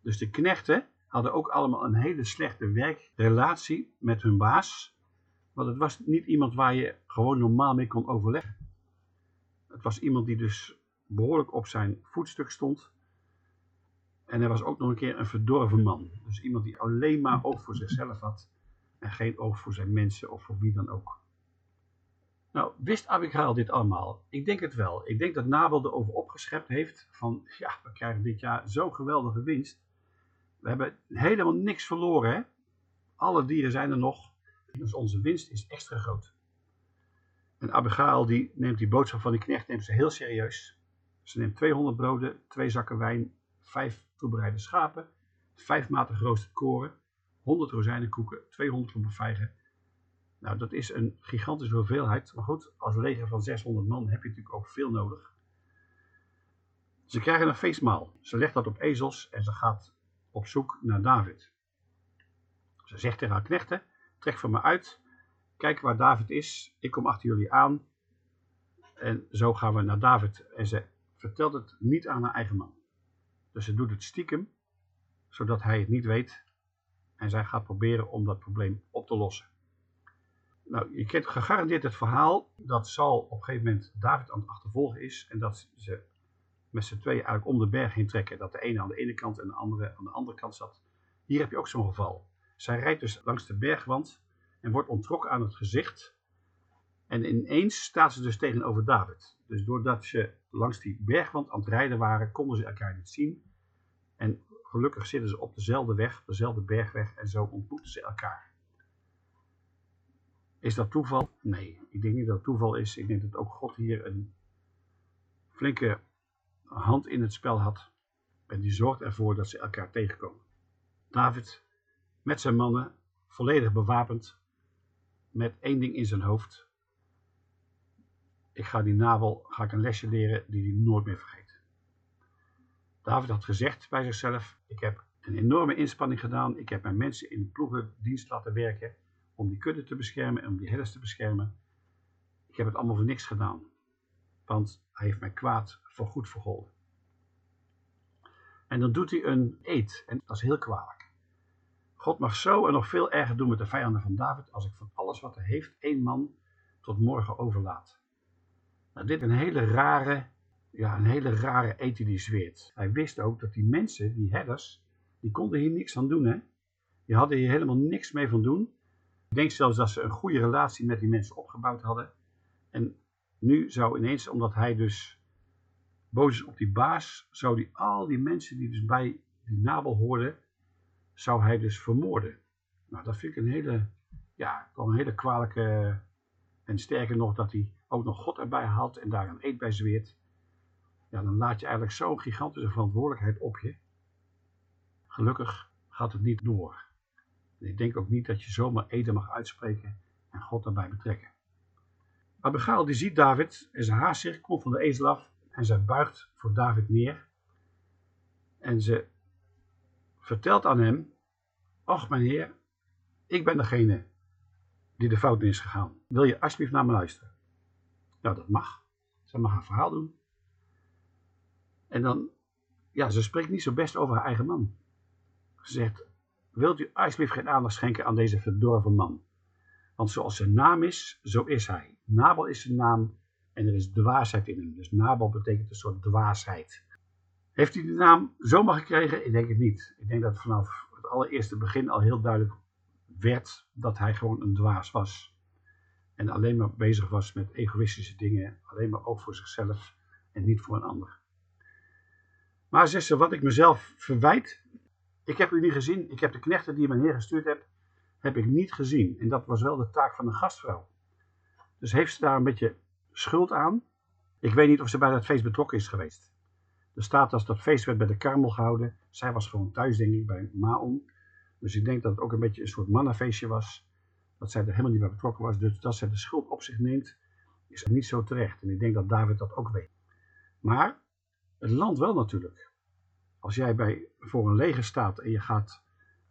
Dus de knechten hadden ook allemaal een hele slechte werkrelatie met hun baas. Want het was niet iemand waar je gewoon normaal mee kon overleggen. Het was iemand die dus behoorlijk op zijn voetstuk stond. En hij was ook nog een keer een verdorven man. Dus iemand die alleen maar oog voor zichzelf had. En geen oog voor zijn mensen of voor wie dan ook. Nou, wist Abigail dit allemaal? Ik denk het wel. Ik denk dat Nabel erover opgeschept heeft van, ja, we krijgen dit jaar zo'n geweldige winst. We hebben helemaal niks verloren, hè? Alle dieren zijn er nog, dus onze winst is extra groot. En Abigail die neemt die boodschap van die knecht neemt ze heel serieus. Ze neemt 200 broden, twee zakken wijn, vijf toebereide schapen, vijf maten geroosterd koren, 100 rozijnenkoeken, 200 klompen vijgen nou, dat is een gigantische hoeveelheid. Maar goed, als leger van 600 man heb je natuurlijk ook veel nodig. Ze krijgen een feestmaal. Ze legt dat op ezels en ze gaat op zoek naar David. Ze zegt tegen haar knechten, trek van me uit. Kijk waar David is. Ik kom achter jullie aan. En zo gaan we naar David. En ze vertelt het niet aan haar eigen man. Dus ze doet het stiekem, zodat hij het niet weet. En zij gaat proberen om dat probleem op te lossen. Nou, je kent gegarandeerd het verhaal dat Saul op een gegeven moment David aan het achtervolgen is. En dat ze met z'n tweeën eigenlijk om de berg heen trekken. Dat de ene aan de ene kant en de andere aan de andere kant zat. Hier heb je ook zo'n geval. Zij rijdt dus langs de bergwand en wordt ontrokken aan het gezicht. En ineens staat ze dus tegenover David. Dus doordat ze langs die bergwand aan het rijden waren, konden ze elkaar niet zien. En gelukkig zitten ze op dezelfde weg, dezelfde bergweg en zo ontmoeten ze elkaar. Is dat toeval? Nee, ik denk niet dat het toeval is. Ik denk dat ook God hier een flinke hand in het spel had. En die zorgt ervoor dat ze elkaar tegenkomen. David met zijn mannen, volledig bewapend, met één ding in zijn hoofd. Ik ga die navel, ga ik een lesje leren die hij nooit meer vergeet. David had gezegd bij zichzelf, ik heb een enorme inspanning gedaan. Ik heb mijn mensen in ploegendienst laten werken om die kudde te beschermen en om die herders te beschermen. Ik heb het allemaal voor niks gedaan, want hij heeft mij kwaad voor goed vergolden. En dan doet hij een eed, en dat is heel kwalijk. God mag zo en nog veel erger doen met de vijanden van David, als ik van alles wat hij heeft één man tot morgen overlaat. Nou, dit is een hele rare, ja, een hele rare die hij wist ook dat die mensen, die herders, die konden hier niks aan doen, hè. Die hadden hier helemaal niks mee van doen. Ik denk zelfs dat ze een goede relatie met die mensen opgebouwd hadden. En nu zou ineens, omdat hij dus boos is op die baas, zou die al die mensen die dus bij die Nabel hoorden, zou hij dus vermoorden. Nou, dat vind ik een hele, ja, een hele kwalijke, en sterker nog dat hij ook nog God erbij haalt en daar een eed bij zweert. Ja, dan laat je eigenlijk zo'n gigantische verantwoordelijkheid op je. Gelukkig gaat het niet door. Ik denk ook niet dat je zomaar eden mag uitspreken en God daarbij betrekken. Abigail die ziet David en ze haast komt van de ezel af en zij buigt voor David neer. En ze vertelt aan hem, ach mijn heer, ik ben degene die de fout in is gegaan. Wil je alsjeblieft naar me luisteren? Nou, dat mag. Ze mag haar verhaal doen. En dan, ja, ze spreekt niet zo best over haar eigen man. Ze zegt, wilt u alsjeblieft geen aandacht schenken aan deze verdorven man? Want zoals zijn naam is, zo is hij. Nabal is zijn naam en er is dwaasheid in hem. Dus Nabal betekent een soort dwaasheid. Heeft hij de naam zomaar gekregen? Ik denk het niet. Ik denk dat vanaf het allereerste begin al heel duidelijk werd dat hij gewoon een dwaas was. En alleen maar bezig was met egoïstische dingen, alleen maar ook voor zichzelf en niet voor een ander. Maar zegt ze, wat ik mezelf verwijt, ik heb u niet gezien, ik heb de knechten die mijn heer gestuurd heb, heb ik niet gezien. En dat was wel de taak van de gastvrouw. Dus heeft ze daar een beetje schuld aan? Ik weet niet of ze bij dat feest betrokken is geweest. Er staat als dat feest werd bij de Karmel gehouden. Zij was gewoon thuis, denk ik, bij Maon. Dus ik denk dat het ook een beetje een soort mannenfeestje was. Dat zij er helemaal niet bij betrokken was. Dus dat zij de schuld op zich neemt, is niet zo terecht. En ik denk dat David dat ook weet. Maar het land wel natuurlijk. Als jij bij, voor een leger staat en je gaat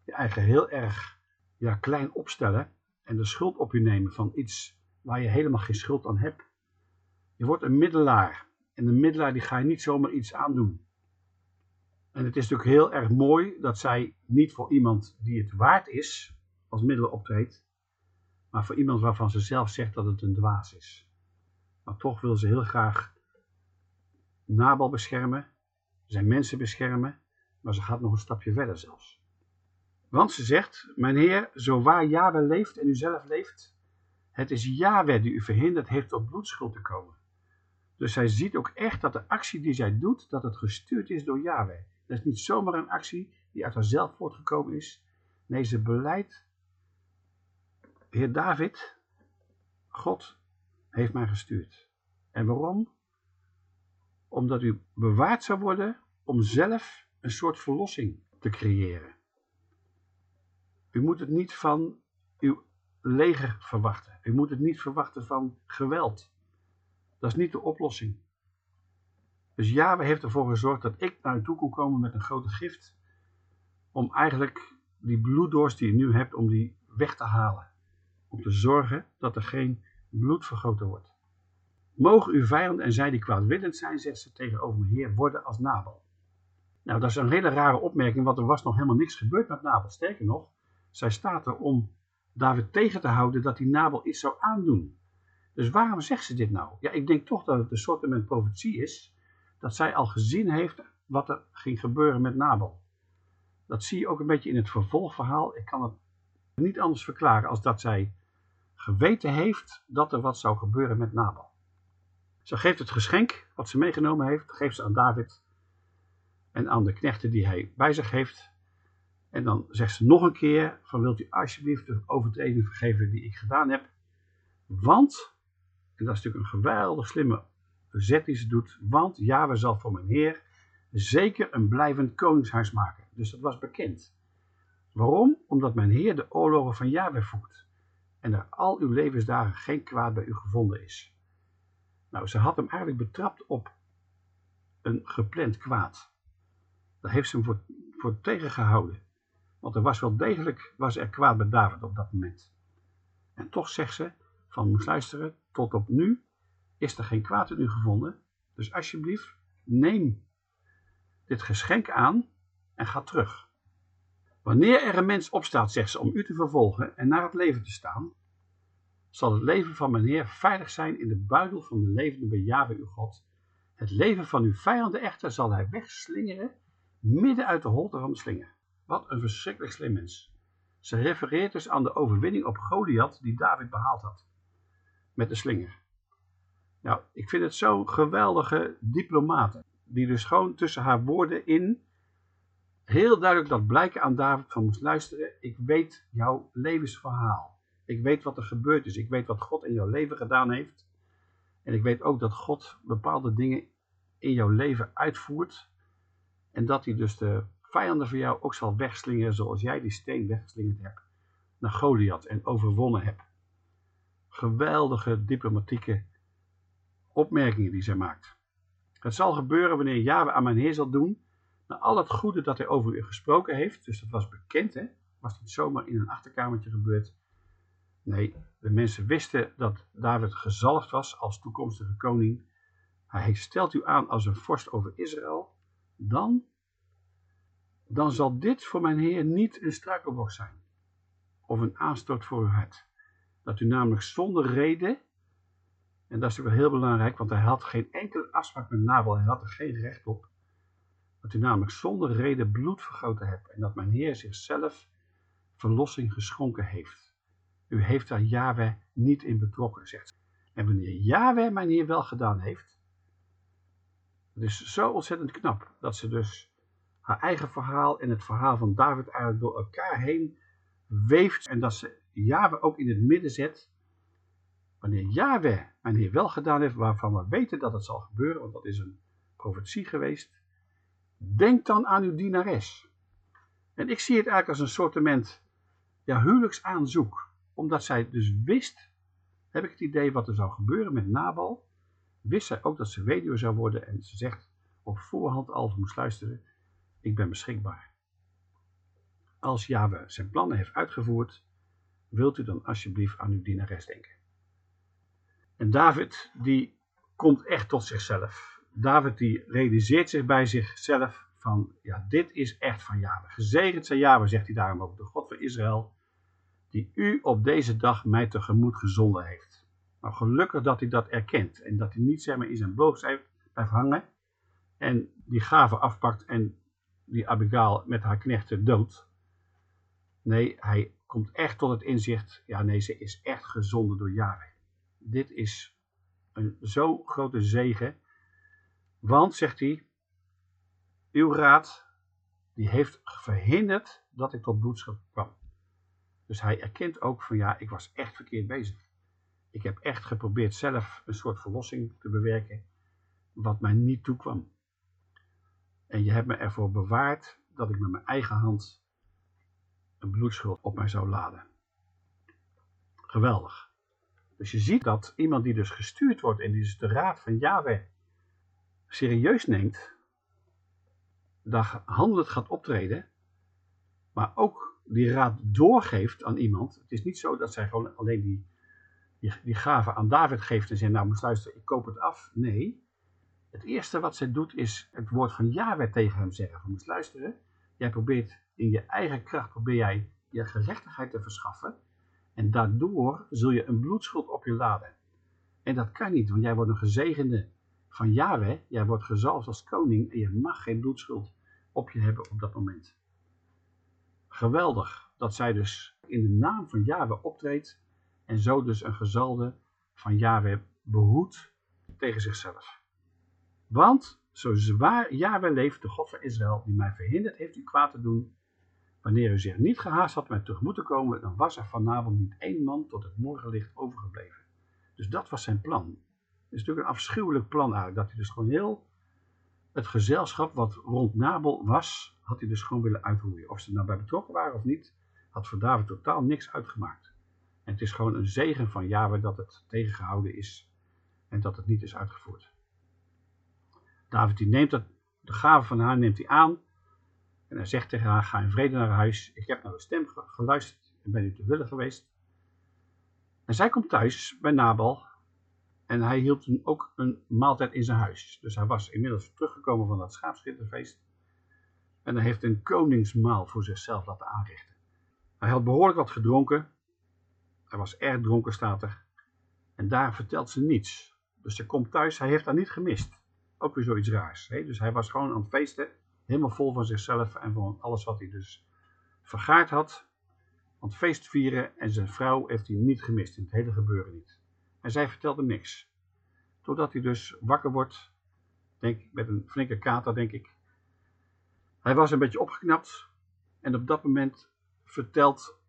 je eigen heel erg ja, klein opstellen en de schuld op je nemen van iets waar je helemaal geen schuld aan hebt. Je wordt een middelaar. En een middelaar die ga je niet zomaar iets aandoen. En het is natuurlijk heel erg mooi dat zij niet voor iemand die het waard is, als middel optreedt, maar voor iemand waarvan ze zelf zegt dat het een dwaas is. Maar toch wil ze heel graag Nabal beschermen, zijn mensen beschermen, maar ze gaat nog een stapje verder zelfs. Want ze zegt, mijn heer, zo waar Yahweh leeft en u zelf leeft, het is Yahweh die u verhinderd heeft op bloedschuld te komen. Dus zij ziet ook echt dat de actie die zij doet, dat het gestuurd is door Yahweh. Dat is niet zomaar een actie die uit haarzelf voortgekomen is. Nee, ze beleidt, Heer David, God heeft mij gestuurd. En waarom? Omdat u bewaard zou worden om zelf een soort verlossing te creëren. U moet het niet van uw leger verwachten. U moet het niet verwachten van geweld. Dat is niet de oplossing. Dus Yahweh heeft ervoor gezorgd dat ik naar u toe kon komen met een grote gift. Om eigenlijk die bloeddorst die je nu hebt, om die weg te halen. Om te zorgen dat er geen bloed vergoten wordt. Mogen uw vijanden en zij die kwaadwillend zijn, zegt ze tegenover mijn heer, worden als Nabal. Nou, dat is een hele rare opmerking, want er was nog helemaal niks gebeurd met Nabal. Sterker nog, zij staat er om David tegen te houden dat hij Nabal iets zou aandoen. Dus waarom zegt ze dit nou? Ja, ik denk toch dat het een soort van profetie is, dat zij al gezien heeft wat er ging gebeuren met Nabal. Dat zie je ook een beetje in het vervolgverhaal. Ik kan het niet anders verklaren als dat zij geweten heeft dat er wat zou gebeuren met Nabal. Ze geeft het geschenk wat ze meegenomen heeft, geeft ze aan David en aan de knechten die hij bij zich heeft. En dan zegt ze nog een keer van wilt u alsjeblieft de overtreding vergeven die ik gedaan heb. Want, en dat is natuurlijk een geweldig slimme zet die ze doet, want Yahweh zal voor mijn Heer zeker een blijvend koningshuis maken. Dus dat was bekend. Waarom? Omdat mijn Heer de oorlogen van Yahweh voert en er al uw levensdagen geen kwaad bij u gevonden is. Nou, ze had hem eigenlijk betrapt op een gepland kwaad. Daar heeft ze hem voor, voor tegengehouden. Want er was wel degelijk was er kwaad bij David op dat moment. En toch zegt ze van moest luisteren, tot op nu is er geen kwaad in u gevonden. Dus alsjeblieft, neem dit geschenk aan en ga terug. Wanneer er een mens opstaat, zegt ze, om u te vervolgen en naar het leven te staan, zal het leven van mijn Heer veilig zijn in de buidel van de levende bij Jahwe uw God. Het leven van uw vijanden echter zal hij wegslingeren midden uit de holte van de slinger. Wat een verschrikkelijk slim mens. Ze refereert dus aan de overwinning op Goliath die David behaald had. Met de slinger. Nou, ik vind het zo'n geweldige diplomaat. Die dus gewoon tussen haar woorden in heel duidelijk dat blijken aan David van moest luisteren. Ik weet jouw levensverhaal. Ik weet wat er gebeurd is. Ik weet wat God in jouw leven gedaan heeft. En ik weet ook dat God bepaalde dingen in jouw leven uitvoert. En dat hij dus de vijanden van jou ook zal wegslingeren zoals jij die steen weggeslingerd hebt naar Goliath en overwonnen hebt. Geweldige diplomatieke opmerkingen die zij maakt. Het zal gebeuren wanneer Yahweh aan mijn Heer zal doen, naar al het goede dat hij over u gesproken heeft. Dus dat was bekend, hè? Was niet zomaar in een achterkamertje gebeurd. Nee, de mensen wisten dat David gezalfd was als toekomstige koning. Hij stelt u aan als een vorst over Israël. Dan, dan zal dit voor mijn Heer niet een struikelblok zijn. Of een aanstoot voor uw hart. Dat u namelijk zonder reden en dat is natuurlijk wel heel belangrijk, want hij had geen enkele afspraak met Nabal. Hij had er geen recht op. Dat u namelijk zonder reden bloed vergoten hebt. En dat mijn Heer zichzelf verlossing geschonken heeft. U heeft daar Yahweh niet in betrokken, zegt ze. En wanneer Yahweh mijn Heer wel gedaan heeft. Het is zo ontzettend knap dat ze dus haar eigen verhaal en het verhaal van David eigenlijk door elkaar heen weeft. En dat ze Yahweh ook in het midden zet Wanneer Yahweh mijn Heer wel gedaan heeft, waarvan we weten dat het zal gebeuren, want dat is een profetie geweest, denk dan aan uw dienares. En ik zie het eigenlijk als een soortement ja, huwelijksaanzoek, omdat zij dus wist, heb ik het idee wat er zou gebeuren met Nabal, wist zij ook dat ze weduwe zou worden en ze zegt op voorhand al, van moest luisteren, ik ben beschikbaar. Als Yahweh zijn plannen heeft uitgevoerd, wilt u dan alsjeblieft aan uw dienares denken. En David, die komt echt tot zichzelf. David, die realiseert zich bij zichzelf van, ja, dit is echt van Yahweh. Gezegend zijn Yahweh, zegt hij daarom ook, de God van Israël, die u op deze dag mij tegemoet gezonden heeft. Nou, gelukkig dat hij dat erkent en dat hij niet zeg maar in zijn boog blijft hangen en die gave afpakt en die Abigail met haar knechten doodt. Nee, hij komt echt tot het inzicht, ja nee, ze is echt gezonden door Yahweh dit is een zo grote zegen. Want, zegt hij, uw raad, die heeft verhinderd dat ik tot bloedschap kwam. Dus hij erkent ook van ja, ik was echt verkeerd bezig. Ik heb echt geprobeerd zelf een soort verlossing te bewerken, wat mij niet toekwam. En je hebt me ervoor bewaard dat ik met mijn eigen hand een bloedschuld op mij zou laden. Geweldig. Dus je ziet dat iemand die dus gestuurd wordt en die dus de raad van Yahweh serieus neemt, daar handelend gaat optreden, maar ook die raad doorgeeft aan iemand. Het is niet zo dat zij gewoon alleen die, die, gave aan David geeft en zegt, nou moet luisteren, ik koop het af. Nee, het eerste wat zij doet is het woord van Yahweh tegen hem zeggen. Van moet luisteren, jij probeert in je eigen kracht, probeer jij je gerechtigheid te verschaffen. En daardoor zul je een bloedschuld op je laden. En dat kan niet, want jij wordt een gezegende van Yahweh. Jij wordt gezalfd als koning en je mag geen bloedschuld op je hebben op dat moment. Geweldig dat zij dus in de naam van Yahweh optreedt en zo dus een gezalde van Yahweh behoedt tegen zichzelf. Want zo zwaar Yahweh leeft, de God van Israël, die mij verhinderd heeft u kwaad te doen, Wanneer u zich niet gehaast had met tegemoet te komen, dan was er vanavond niet één man tot het morgenlicht overgebleven. Dus dat was zijn plan. Het is natuurlijk een afschuwelijk plan eigenlijk, dat hij dus gewoon heel het gezelschap wat rond Nabel was, had hij dus gewoon willen uitroeien. Of ze er nou bij betrokken waren of niet, had voor David totaal niks uitgemaakt. En het is gewoon een zegen van Yahweh dat het tegengehouden is en dat het niet is uitgevoerd. David die neemt dat, de gave van haar neemt hij aan en hij zegt tegen haar, ga in vrede naar huis. Ik heb naar de stem geluisterd en ben u te willen geweest. En zij komt thuis bij Nabal. En hij hield toen ook een maaltijd in zijn huis. Dus hij was inmiddels teruggekomen van dat schaapschitterfeest. En hij heeft een koningsmaal voor zichzelf laten aanrichten. Hij had behoorlijk wat gedronken. Hij was erg dronken, staat er. En daar vertelt ze niets. Dus ze komt thuis, hij heeft haar niet gemist. Ook weer zoiets raars. Hè? Dus hij was gewoon aan het feesten helemaal vol van zichzelf en van alles wat hij dus vergaard had. Want feest vieren en zijn vrouw heeft hij niet gemist in het hele gebeuren niet. En zij vertelt hem niks. Totdat hij dus wakker wordt, denk, met een flinke kater denk ik. Hij was een beetje opgeknapt en op dat moment vertelt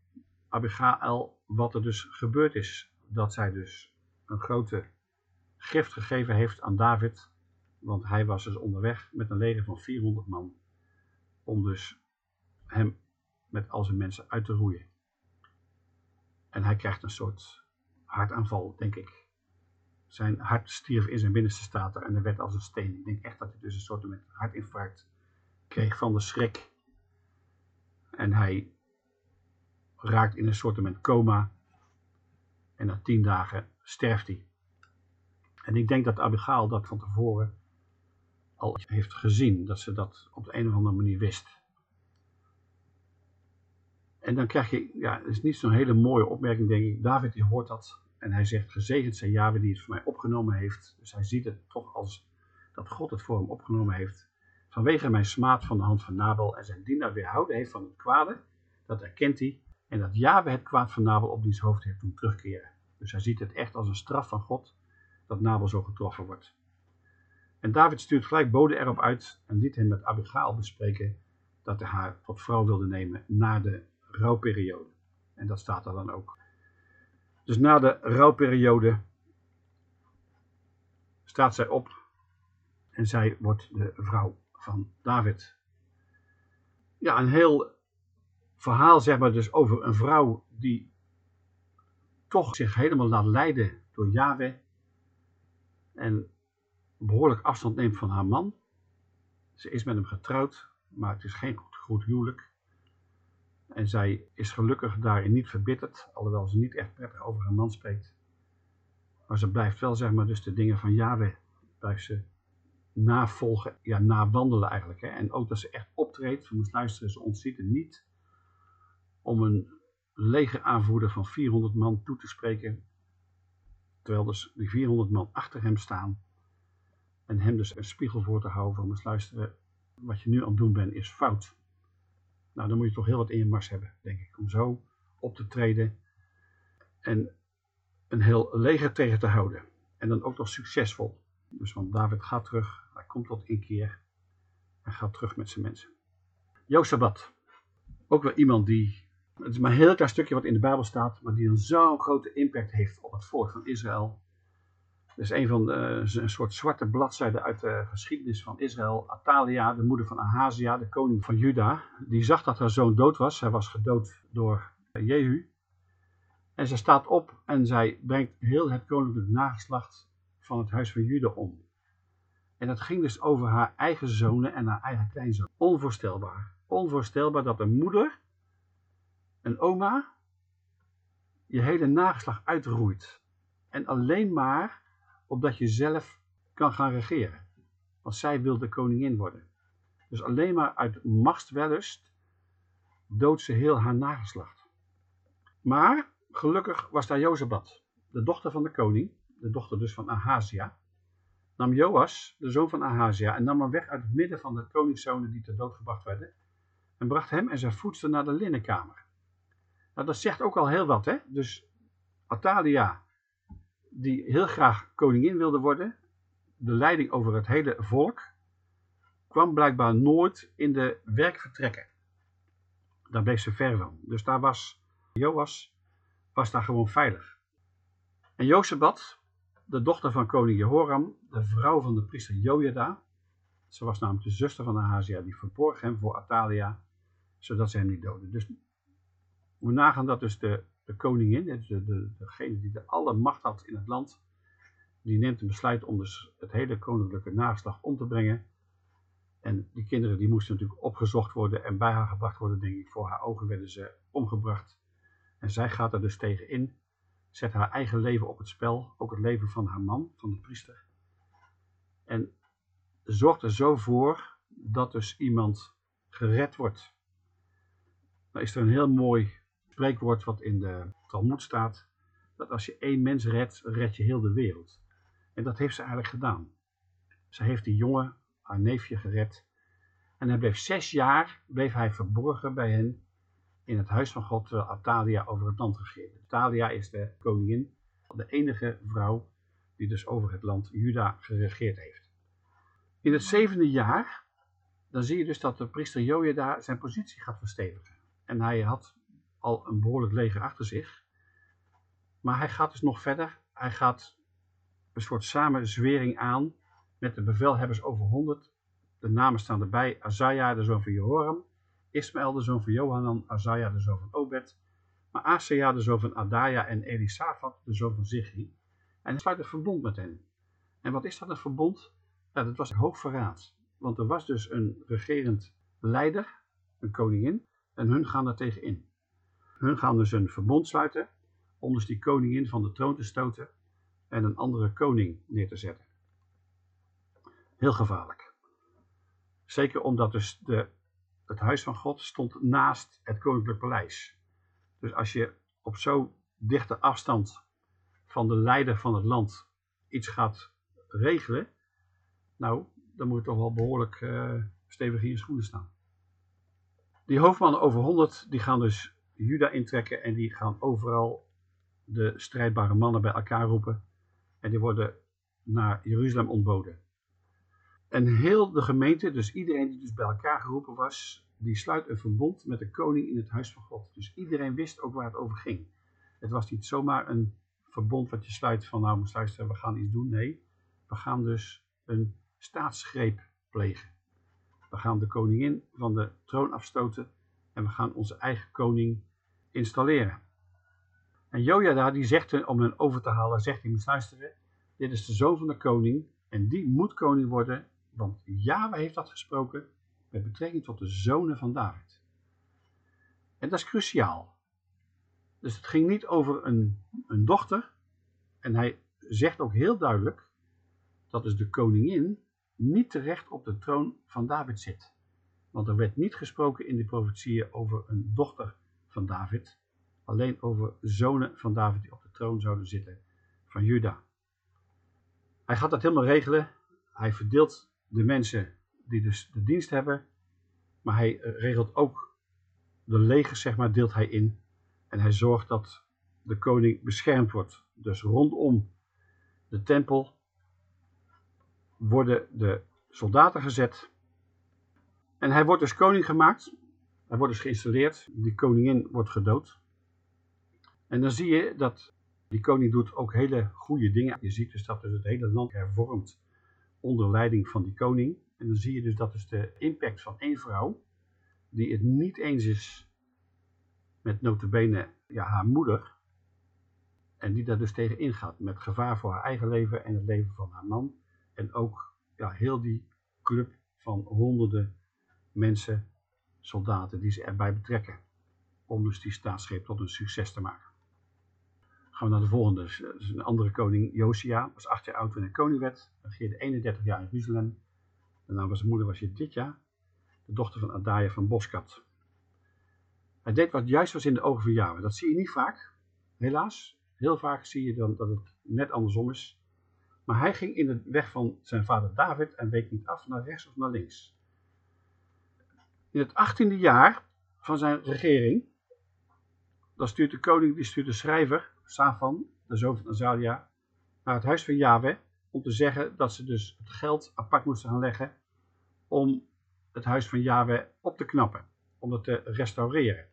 Abigail wat er dus gebeurd is. Dat zij dus een grote gift gegeven heeft aan David, want hij was dus onderweg met een leger van 400 man om dus hem met al zijn mensen uit te roeien. En hij krijgt een soort hartaanval, denk ik. Zijn hart stierf in zijn binnenste staat en hij werd als een steen. Ik denk echt dat hij dus een soort met hartinfarct kreeg van de schrik. En hij raakt in een soort coma. En na tien dagen sterft hij. En ik denk dat Abigail dat van tevoren al heeft gezien. Dat ze dat op de een of andere manier wist. En dan krijg je, ja, het is niet zo'n hele mooie opmerking denk ik. David die hoort dat en hij zegt, gezegend zijn Yahweh die het voor mij opgenomen heeft. Dus hij ziet het toch als dat God het voor hem opgenomen heeft. Vanwege mijn smaad van de hand van Nabel en zijn dienaar weerhouden heeft van het kwade. Dat erkent hij. En dat Yahweh het kwaad van Nabel op diens hoofd heeft doen terugkeren. Dus hij ziet het echt als een straf van God dat Nabel zo getroffen wordt. En David stuurt gelijk bode erop uit en liet hem met Abigail bespreken dat hij haar tot vrouw wilde nemen na de rouwperiode. En dat staat er dan ook. Dus na de rouwperiode staat zij op en zij wordt de vrouw van David. Ja, een heel verhaal zeg maar dus over een vrouw die toch zich helemaal laat leiden door Yahweh en behoorlijk afstand neemt van haar man. Ze is met hem getrouwd, maar het is geen goed huwelijk. En zij is gelukkig daarin niet verbitterd, alhoewel ze niet echt prettig over haar man spreekt. Maar ze blijft wel, zeg maar, dus de dingen van Yahweh, blijft ze navolgen, ja, nawandelen eigenlijk. Hè. En ook dat ze echt optreedt, we moeten luisteren, ze ontziet niet om een legeraanvoerder van 400 man toe te spreken, terwijl dus die 400 man achter hem staan en hem dus een spiegel voor te houden van, eens luisteren, wat je nu aan het doen bent is fout. Nou, dan moet je toch heel wat in je mars hebben, denk ik, om zo op te treden en een heel leger tegen te houden. En dan ook nog succesvol. Dus want David gaat terug, hij komt tot inkeer en gaat terug met zijn mensen. Josabat, ook wel iemand die, het is maar een heel klein stukje wat in de Bijbel staat, maar die dan zo'n grote impact heeft op het volk van Israël. Dat is een van de, een soort zwarte bladzijde uit de geschiedenis van Israël. Atalia, de moeder van Ahazia, de koning van Juda, die zag dat haar zoon dood was. Hij was gedood door Jehu. En zij staat op en zij brengt heel het koninklijk nageslacht van het huis van Juda om. En dat ging dus over haar eigen zonen en haar eigen kleinzoon. Onvoorstelbaar. Onvoorstelbaar dat een moeder, een oma, je hele nageslacht uitroeit. En alleen maar opdat je zelf kan gaan regeren. Want zij wilde koningin worden. Dus alleen maar uit machtswellust doodt ze heel haar nageslacht. Maar gelukkig was daar Jozebad, de dochter van de koning, de dochter dus van Ahazia, nam Joas, de zoon van Ahazia, en nam hem weg uit het midden van de koningszonen die ter dood gebracht werden, en bracht hem en zijn voedster naar de linnenkamer. Nou, dat zegt ook al heel wat, hè? Dus Atalia die heel graag koningin wilde worden, de leiding over het hele volk, kwam blijkbaar nooit in de werkvertrekken. Daar bleef ze ver van. Dus daar was Joas, was daar gewoon veilig. En Jozebad, de dochter van koning Jehoram, de vrouw van de priester Jojada, ze was namelijk de zuster van Ahazia, die verborg hem voor Atalia, zodat ze hem niet doodde. Dus we nagaan dat dus de de koningin, de, de, degene die de alle macht had in het land, die neemt een besluit om dus het hele koninklijke nageslag om te brengen. En die kinderen die moesten natuurlijk opgezocht worden en bij haar gebracht worden, denk ik. Voor haar ogen werden ze omgebracht. En zij gaat er dus tegen in, zet haar eigen leven op het spel, ook het leven van haar man, van de priester. En zorgt er zo voor dat dus iemand gered wordt. Nou is er een heel mooi spreekwoord wat in de Talmud staat, dat als je één mens redt, red je heel de wereld. En dat heeft ze eigenlijk gedaan. Ze heeft die jongen, haar neefje, gered. En hij bleef zes jaar bleef hij verborgen bij hen in het huis van God, terwijl Atalia over het land regeerde. Atalia is de koningin, de enige vrouw die dus over het land Juda geregeerd heeft. In het zevende jaar, dan zie je dus dat de priester Jojada zijn positie gaat verstevigen. En hij had al een behoorlijk leger achter zich. Maar hij gaat dus nog verder. Hij gaat een soort samenzwering aan met de bevelhebbers over honderd. De namen staan erbij. Azaja, de zoon van Jehoram. Ismaël, de zoon van Johanan. Azaja, de zoon van Obed. Maar Asaja, de zoon van Adaya. En Elisafat, de zoon van Zigri. En hij sluit een verbond met hen. En wat is dat een verbond? Ja, dat was een hoog verraad. Want er was dus een regerend leider, een koningin. En hun gaan er tegen in. Hun gaan dus een verbond sluiten om dus die koningin van de troon te stoten en een andere koning neer te zetten. Heel gevaarlijk. Zeker omdat dus de, het huis van God stond naast het koninklijk paleis. Dus als je op zo dichte afstand van de leider van het land iets gaat regelen, nou, dan moet je toch wel behoorlijk uh, stevig in je schoenen staan. Die hoofdmannen over 100, die gaan dus Juda intrekken en die gaan overal de strijdbare mannen bij elkaar roepen. En die worden naar Jeruzalem ontboden. En heel de gemeente, dus iedereen die dus bij elkaar geroepen was, die sluit een verbond met de koning in het huis van God. Dus iedereen wist ook waar het over ging. Het was niet zomaar een verbond wat je sluit van nou moest we gaan iets doen. Nee, we gaan dus een staatsgreep plegen. We gaan de koningin van de troon afstoten en we gaan onze eigen koning installeren. En Jojada die zegt om hen over te halen, zegt hij, moet luisteren, dit is de zoon van de koning en die moet koning worden, want Yahweh heeft dat gesproken met betrekking tot de zonen van David. En dat is cruciaal. Dus het ging niet over een, een dochter. En hij zegt ook heel duidelijk dat dus de koningin niet terecht op de troon van David zit. Want er werd niet gesproken in de profetieën over een dochter van David, alleen over zonen van David die op de troon zouden zitten van Juda. Hij gaat dat helemaal regelen. Hij verdeelt de mensen die dus de dienst hebben, maar hij regelt ook de legers, zeg maar, deelt hij in. En hij zorgt dat de koning beschermd wordt. Dus rondom de tempel worden de soldaten gezet. En hij wordt dus koning gemaakt. Hij wordt dus geïnstalleerd. Die koningin wordt gedood. En dan zie je dat die koning doet ook hele goede dingen. Je ziet dus dat dus het hele land hervormt onder leiding van die koning. En dan zie je dus dat dus de impact van één vrouw, die het niet eens is met notabene ja, haar moeder, en die daar dus tegen ingaat met gevaar voor haar eigen leven en het leven van haar man. En ook ja, heel die club van honderden mensen, soldaten, die ze erbij betrekken. Om dus die staatsgreep tot een succes te maken. Gaan we naar de volgende. Dus een andere koning, Josia, was acht jaar oud toen hij koning werd. Regeerde 31 jaar in Jeruzalem. Naam van zijn moeder was Jedidja, de dochter van Adaya van Boskat. Hij deed wat juist was in de ogen van Yahweh. Dat zie je niet vaak, helaas. Heel vaak zie je dan dat het net andersom is. Maar hij ging in de weg van zijn vader David en week niet af naar rechts of naar links. In het achttiende jaar van zijn regering, dan stuurt de koning, die stuurt de schrijver, Safan, de zoon van Azalia, naar het huis van Yahweh, om te zeggen dat ze dus het geld apart moesten gaan leggen om het huis van Yahweh op te knappen, om het te restaureren.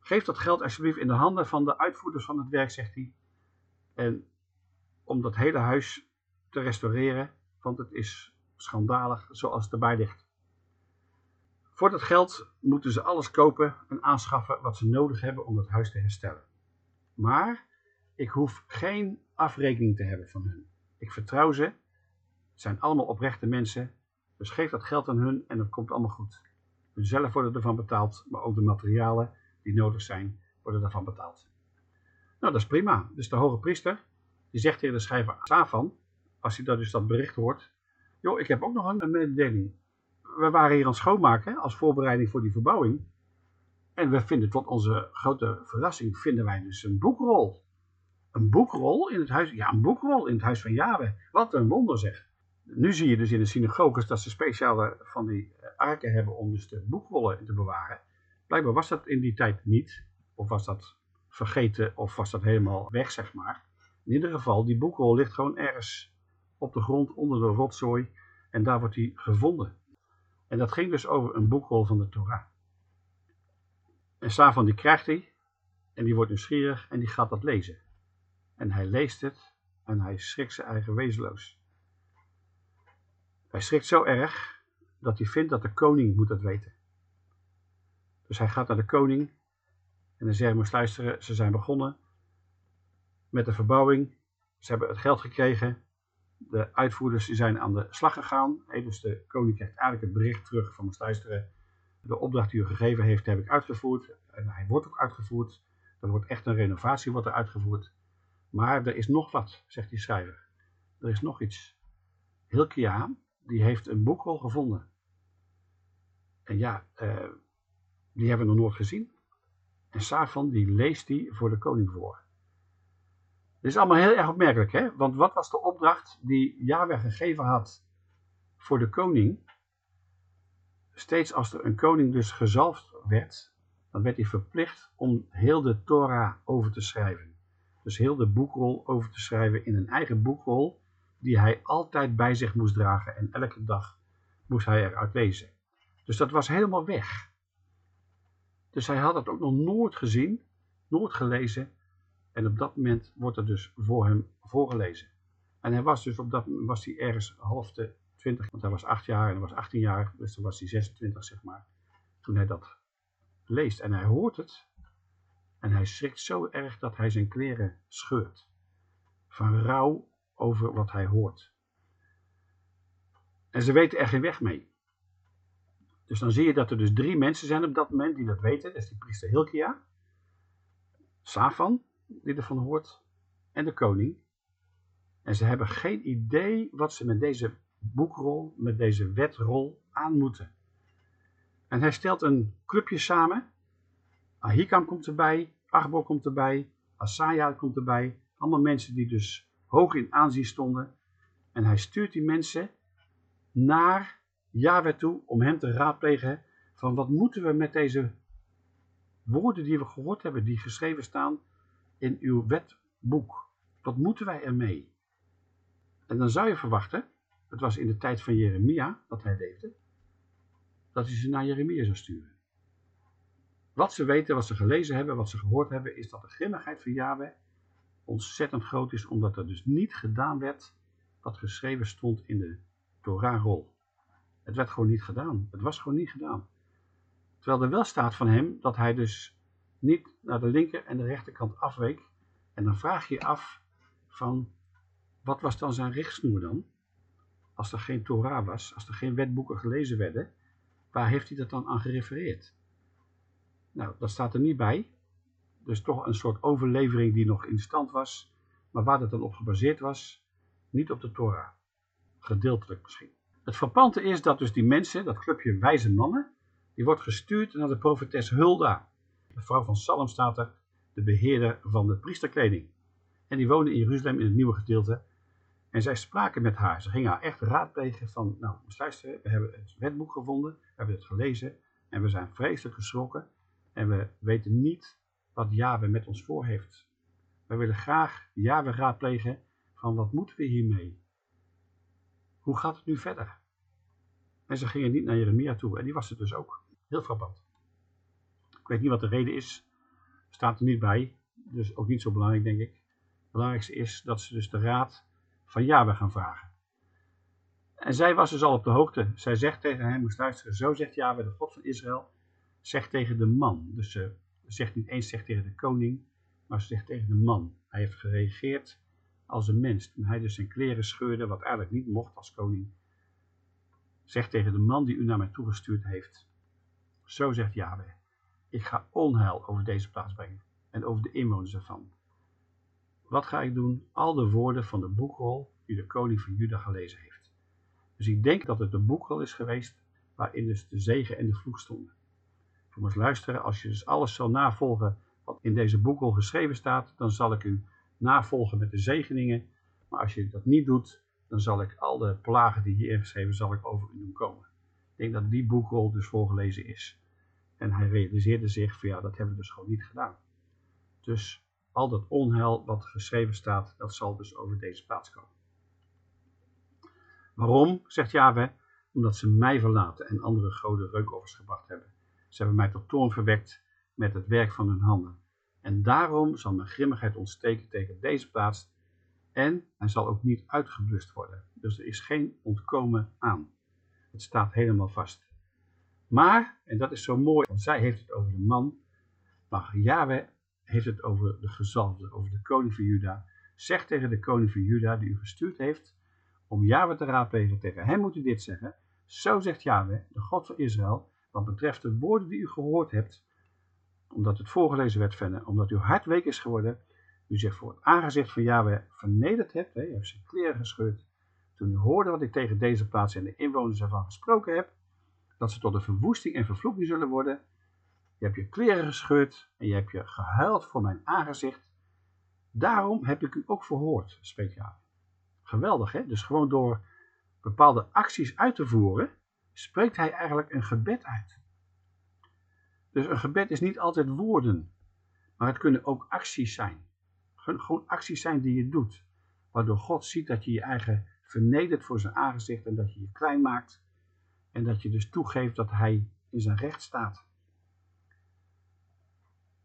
Geef dat geld alsjeblieft in de handen van de uitvoerders van het werk, zegt hij. En om dat hele huis te restaureren, want het is schandalig zoals het erbij ligt. Voor dat geld moeten ze alles kopen en aanschaffen wat ze nodig hebben om het huis te herstellen. Maar ik hoef geen afrekening te hebben van hun. Ik vertrouw ze. Het zijn allemaal oprechte mensen. Dus geef dat geld aan hun en het komt allemaal goed. Hun zelf worden ervan betaald, maar ook de materialen die nodig zijn, worden daarvan betaald. Nou, dat is prima. Dus de hoge priester, die zegt tegen de schrijver Safan, als hij dat dus dat bericht hoort, joh, ik heb ook nog een mededeling. We waren hier aan het schoonmaken als voorbereiding voor die verbouwing. En we vinden tot onze grote verrassing, vinden wij dus een boekrol. Een boekrol in het huis, ja een boekrol in het huis van Yahweh. Wat een wonder zeg. Nu zie je dus in de synagoges dat ze speciale van die arken hebben om dus de boekrollen te bewaren. Blijkbaar was dat in die tijd niet, of was dat vergeten, of was dat helemaal weg, zeg maar. In ieder geval, die boekrol ligt gewoon ergens op de grond onder de rotzooi en daar wordt hij gevonden. En dat ging dus over een boekrol van de Torah. En Safan die krijgt hij en die wordt nieuwsgierig en die gaat dat lezen. En hij leest het en hij schrikt zijn eigen wezenloos. Hij schrikt zo erg dat hij vindt dat de koning moet dat weten. Dus hij gaat naar de koning en dan hij, moest luisteren, ze zijn begonnen met de verbouwing. Ze hebben het geld gekregen. De uitvoerders zijn aan de slag gegaan. Dus de koning krijgt eigenlijk het bericht terug van moest luisteren. De opdracht die u gegeven heeft, heb ik uitgevoerd. En hij wordt ook uitgevoerd. Er wordt echt een renovatie wordt er uitgevoerd. Maar er is nog wat, zegt die schrijver. Er is nog iets. Hilkia, die heeft een boekrol gevonden. En ja, uh, die hebben we nog nooit gezien. En Safan die leest die voor de koning voor. Dit is allemaal heel erg opmerkelijk, hè? Want wat was de opdracht die Yahweh gegeven had voor de koning? Steeds als er een koning dus gezalfd werd, dan werd hij verplicht om heel de Torah over te schrijven. Dus heel de boekrol over te schrijven in een eigen boekrol, die hij altijd bij zich moest dragen en elke dag moest hij eruit lezen. Dus dat was helemaal weg. Dus hij had het ook nog nooit gezien, nooit gelezen. En op dat moment wordt er dus voor hem voorgelezen. En hij was dus op dat moment was hij ergens half de 20, want hij was 8 jaar en hij was 18 jaar, dus dan was hij 26 zeg maar, toen hij dat leest. En hij hoort het en hij schrikt zo erg dat hij zijn kleren scheurt. Van rouw over wat hij hoort. En ze weten er geen weg mee. Dus dan zie je dat er dus drie mensen zijn op dat moment die dat weten. Dat is die priester Hilkia, Safan, die ervan hoort, en de koning. En ze hebben geen idee wat ze met deze boekrol, met deze wetrol aan moeten. En hij stelt een clubje samen. Ahikam komt erbij, Achbor komt erbij, Asaja komt erbij. Allemaal mensen die dus hoog in aanzien stonden. En hij stuurt die mensen naar Yahweh toe om hem te raadplegen van wat moeten we met deze woorden die we gehoord hebben, die geschreven staan in uw wetboek. Wat moeten wij ermee? En dan zou je verwachten, het was in de tijd van Jeremia dat hij leefde, dat hij ze naar Jeremia zou sturen. Wat ze weten, wat ze gelezen hebben, wat ze gehoord hebben, is dat de grimmigheid van Yahweh ontzettend groot is, omdat er dus niet gedaan werd wat geschreven stond in de Torah-rol. Het werd gewoon niet gedaan. Het was gewoon niet gedaan. Terwijl er wel staat van hem dat hij dus niet naar de linker en de rechterkant afweek. En dan vraag je je af van, wat was dan zijn richtsnoer dan? Als er geen Torah was, als er geen wetboeken gelezen werden, waar heeft hij dat dan aan gerefereerd? Nou, dat staat er niet bij. Dus toch een soort overlevering die nog in stand was, maar waar dat dan op gebaseerd was, niet op de Torah. Gedeeltelijk misschien. Het frappante is dat dus die mensen, dat clubje wijze mannen, die wordt gestuurd naar de profetes Hulda. De vrouw van Salem staat er, de beheerder van de priesterkleding. En die woonde in Jeruzalem in het nieuwe gedeelte. En zij spraken met haar. Ze gingen haar echt raadplegen van, nou, luister, we hebben het wetboek gevonden, we hebben het gelezen en we zijn vreselijk geschrokken. En we weten niet wat Yahweh met ons voor heeft. We willen graag Yahweh raadplegen van wat moeten we hiermee? Hoe gaat het nu verder? En ze gingen niet naar Jeremia toe. En die was het dus ook. Heel frappant. Ik weet niet wat de reden is. Staat er niet bij. Dus ook niet zo belangrijk, denk ik. Het belangrijkste is dat ze dus de raad van Yahweh gaan vragen. En zij was dus al op de hoogte. Zij zegt tegen hem, moest luisteren. Zo zegt Yahweh, de God van Israël. Zegt tegen de man. Dus ze zegt niet eens zegt tegen de koning. Maar ze zegt tegen de man. Hij heeft gereageerd als een mens. Toen hij dus zijn kleren scheurde, wat eigenlijk niet mocht als koning, zegt tegen de man die u naar mij toegestuurd heeft. Zo zegt Yahweh, ik ga onheil over deze plaats brengen en over de inwoners ervan. Wat ga ik doen? Al de woorden van de boekrol die de koning van Juda gelezen heeft. Dus ik denk dat het de boekrol is geweest waarin dus de zegen en de vloek stonden. Je moet luisteren, als je dus alles zal navolgen wat in deze boekrol geschreven staat, dan zal ik u navolgen met de zegeningen. Maar als je dat niet doet, dan zal ik al de plagen die hier geschreven zal ik over u doen komen. Ik denk dat die boekrol dus voorgelezen is. En hij realiseerde zich van ja, dat hebben we dus gewoon niet gedaan. Dus al dat onheil wat geschreven staat, dat zal dus over deze plaats komen. Waarom, zegt Yahweh, omdat ze mij verlaten en andere goden reukoffers gebracht hebben. Ze hebben mij tot toorn verwekt met het werk van hun handen. En daarom zal mijn grimmigheid ontsteken tegen deze plaats en hij zal ook niet uitgeblust worden. Dus er is geen ontkomen aan. Het staat helemaal vast. Maar, en dat is zo mooi, want zij heeft het over de man, maar Yahweh heeft het over de gezalfde, over de koning van Juda. Zeg tegen de koning van Juda, die u gestuurd heeft, om Yahweh te raadplegen. Tegen hem moet u dit zeggen. Zo zegt Yahweh, de God van Israël, wat betreft de woorden die u gehoord hebt, omdat het voorgelezen werd verder, omdat uw hart week is geworden, u zich voor het aangezicht van Yahweh vernederd hebt, hè, u heeft zijn kleren gescheurd, toen u hoorde wat ik tegen deze plaats en de inwoners ervan gesproken heb, dat ze tot een verwoesting en vervloeking zullen worden, je hebt je kleren gescheurd en je hebt je gehuild voor mijn aangezicht, daarom heb ik u ook verhoord, spreekt Yahweh. Geweldig, hè? Dus gewoon door bepaalde acties uit te voeren, spreekt hij eigenlijk een gebed uit. Dus een gebed is niet altijd woorden, maar het kunnen ook acties zijn. Gewoon acties zijn die je doet, waardoor God ziet dat je je eigen vernedert voor zijn aangezicht en dat je je klein maakt en dat je dus toegeeft dat hij in zijn recht staat.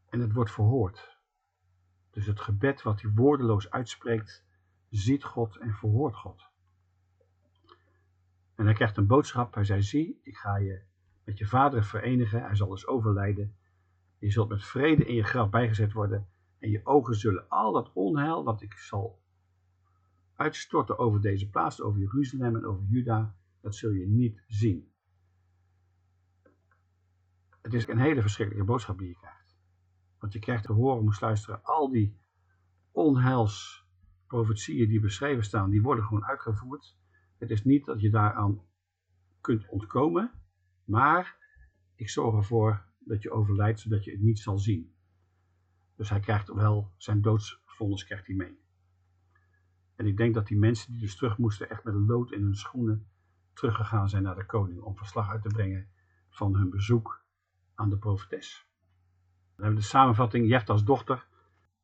En het wordt verhoord. Dus het gebed wat hij woordeloos uitspreekt, ziet God en verhoort God. En hij krijgt een boodschap. Hij zei, zie, ik ga je met je vader verenigen. Hij zal dus overlijden. Je zult met vrede in je graf bijgezet worden. En je ogen zullen al dat onheil wat ik zal uitstorten over deze plaats, over Jeruzalem en over Juda, dat zul je niet zien. Het is een hele verschrikkelijke boodschap die je krijgt. Want je krijgt te horen, moest luisteren, al die onheilsprofetieën die beschreven staan, die worden gewoon uitgevoerd. Het is niet dat je daaraan kunt ontkomen, maar ik zorg ervoor dat je overlijdt, zodat je het niet zal zien. Dus hij krijgt wel zijn doodsvonnis krijgt hij mee. En ik denk dat die mensen die dus terug moesten, echt met lood in hun schoenen teruggegaan zijn naar de koning om verslag uit te brengen van hun bezoek aan de profetes. Dan hebben we de samenvatting, Jeft als dochter,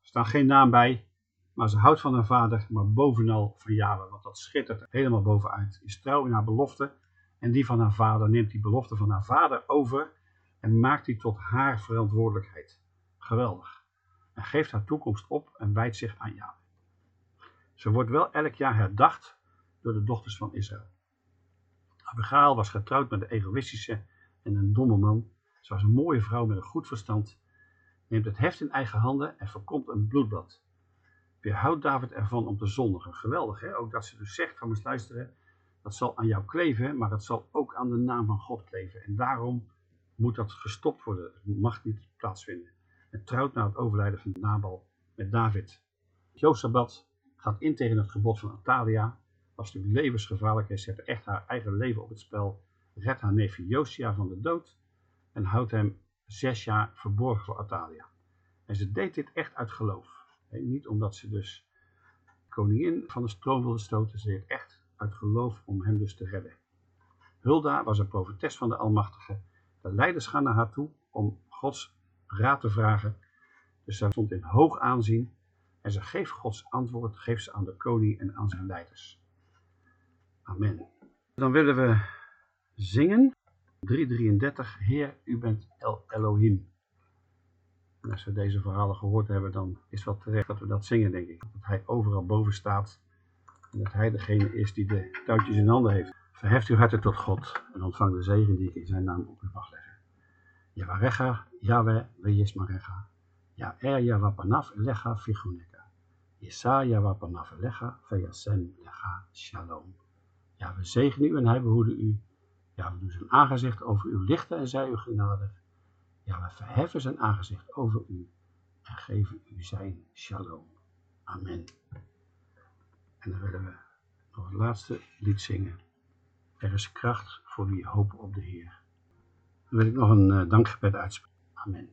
er staat geen naam bij, maar ze houdt van haar vader, maar bovenal van Yahweh, want dat schittert helemaal bovenuit. Is trouw in haar belofte en die van haar vader neemt die belofte van haar vader over en maakt die tot haar verantwoordelijkheid. Geweldig. En geeft haar toekomst op en wijdt zich aan Yahweh. Ze wordt wel elk jaar herdacht door de dochters van Israël. Abigail was getrouwd met een egoïstische en een domme man. Ze was een mooie vrouw met een goed verstand, neemt het heft in eigen handen en voorkomt een bloedbad. Weerhoudt David ervan om te zondigen. Geweldig, hè? Ook dat ze dus zegt van, eens luisteren, dat zal aan jou kleven, maar het zal ook aan de naam van God kleven. En daarom moet dat gestopt worden. Het mag niet plaatsvinden. En trouwt na het overlijden van Nabal met David. Josabat gaat in tegen het gebod van Atalia. Was natuurlijk levensgevaarlijk. Hij zet echt haar eigen leven op het spel. Redt haar neefje Josia van de dood. En houdt hem zes jaar verborgen voor Atalia. En ze deed dit echt uit geloof. Niet omdat ze dus koningin van de stroom wilde stoten. Ze deed echt uit geloof om hem dus te redden. Hulda was een profetes van de Almachtige. De leiders gaan naar haar toe om Gods raad te vragen. Dus zij stond in hoog aanzien en ze geeft Gods antwoord, geeft ze aan de koning en aan zijn leiders. Amen. Dan willen we zingen. 333, Heer, u bent El Elohim. En als we deze verhalen gehoord hebben, dan is wel terecht dat we dat zingen, denk ik. Dat hij overal boven staat en dat hij degene is die de touwtjes in handen heeft. Verheft uw harten tot God en ontvang de zegen die ik in zijn naam op u mag leggen. Yahweh, Yahweh, Weyesmarecha. Ja er Yahweh elecha figuneka. Yesa Yahweh elecha veyasem lecha shalom. Ja, we zegenen u en hij behoede u. Ja, we doen zijn aangezicht over u lichten en zij u genadig. Ja, we verheffen zijn aangezicht over u en geven u zijn shalom. Amen. En dan willen we nog het laatste lied zingen. Er is kracht voor wie hoopt op de Heer. Dan wil ik nog een uh, dankgebed uitspreken. Amen.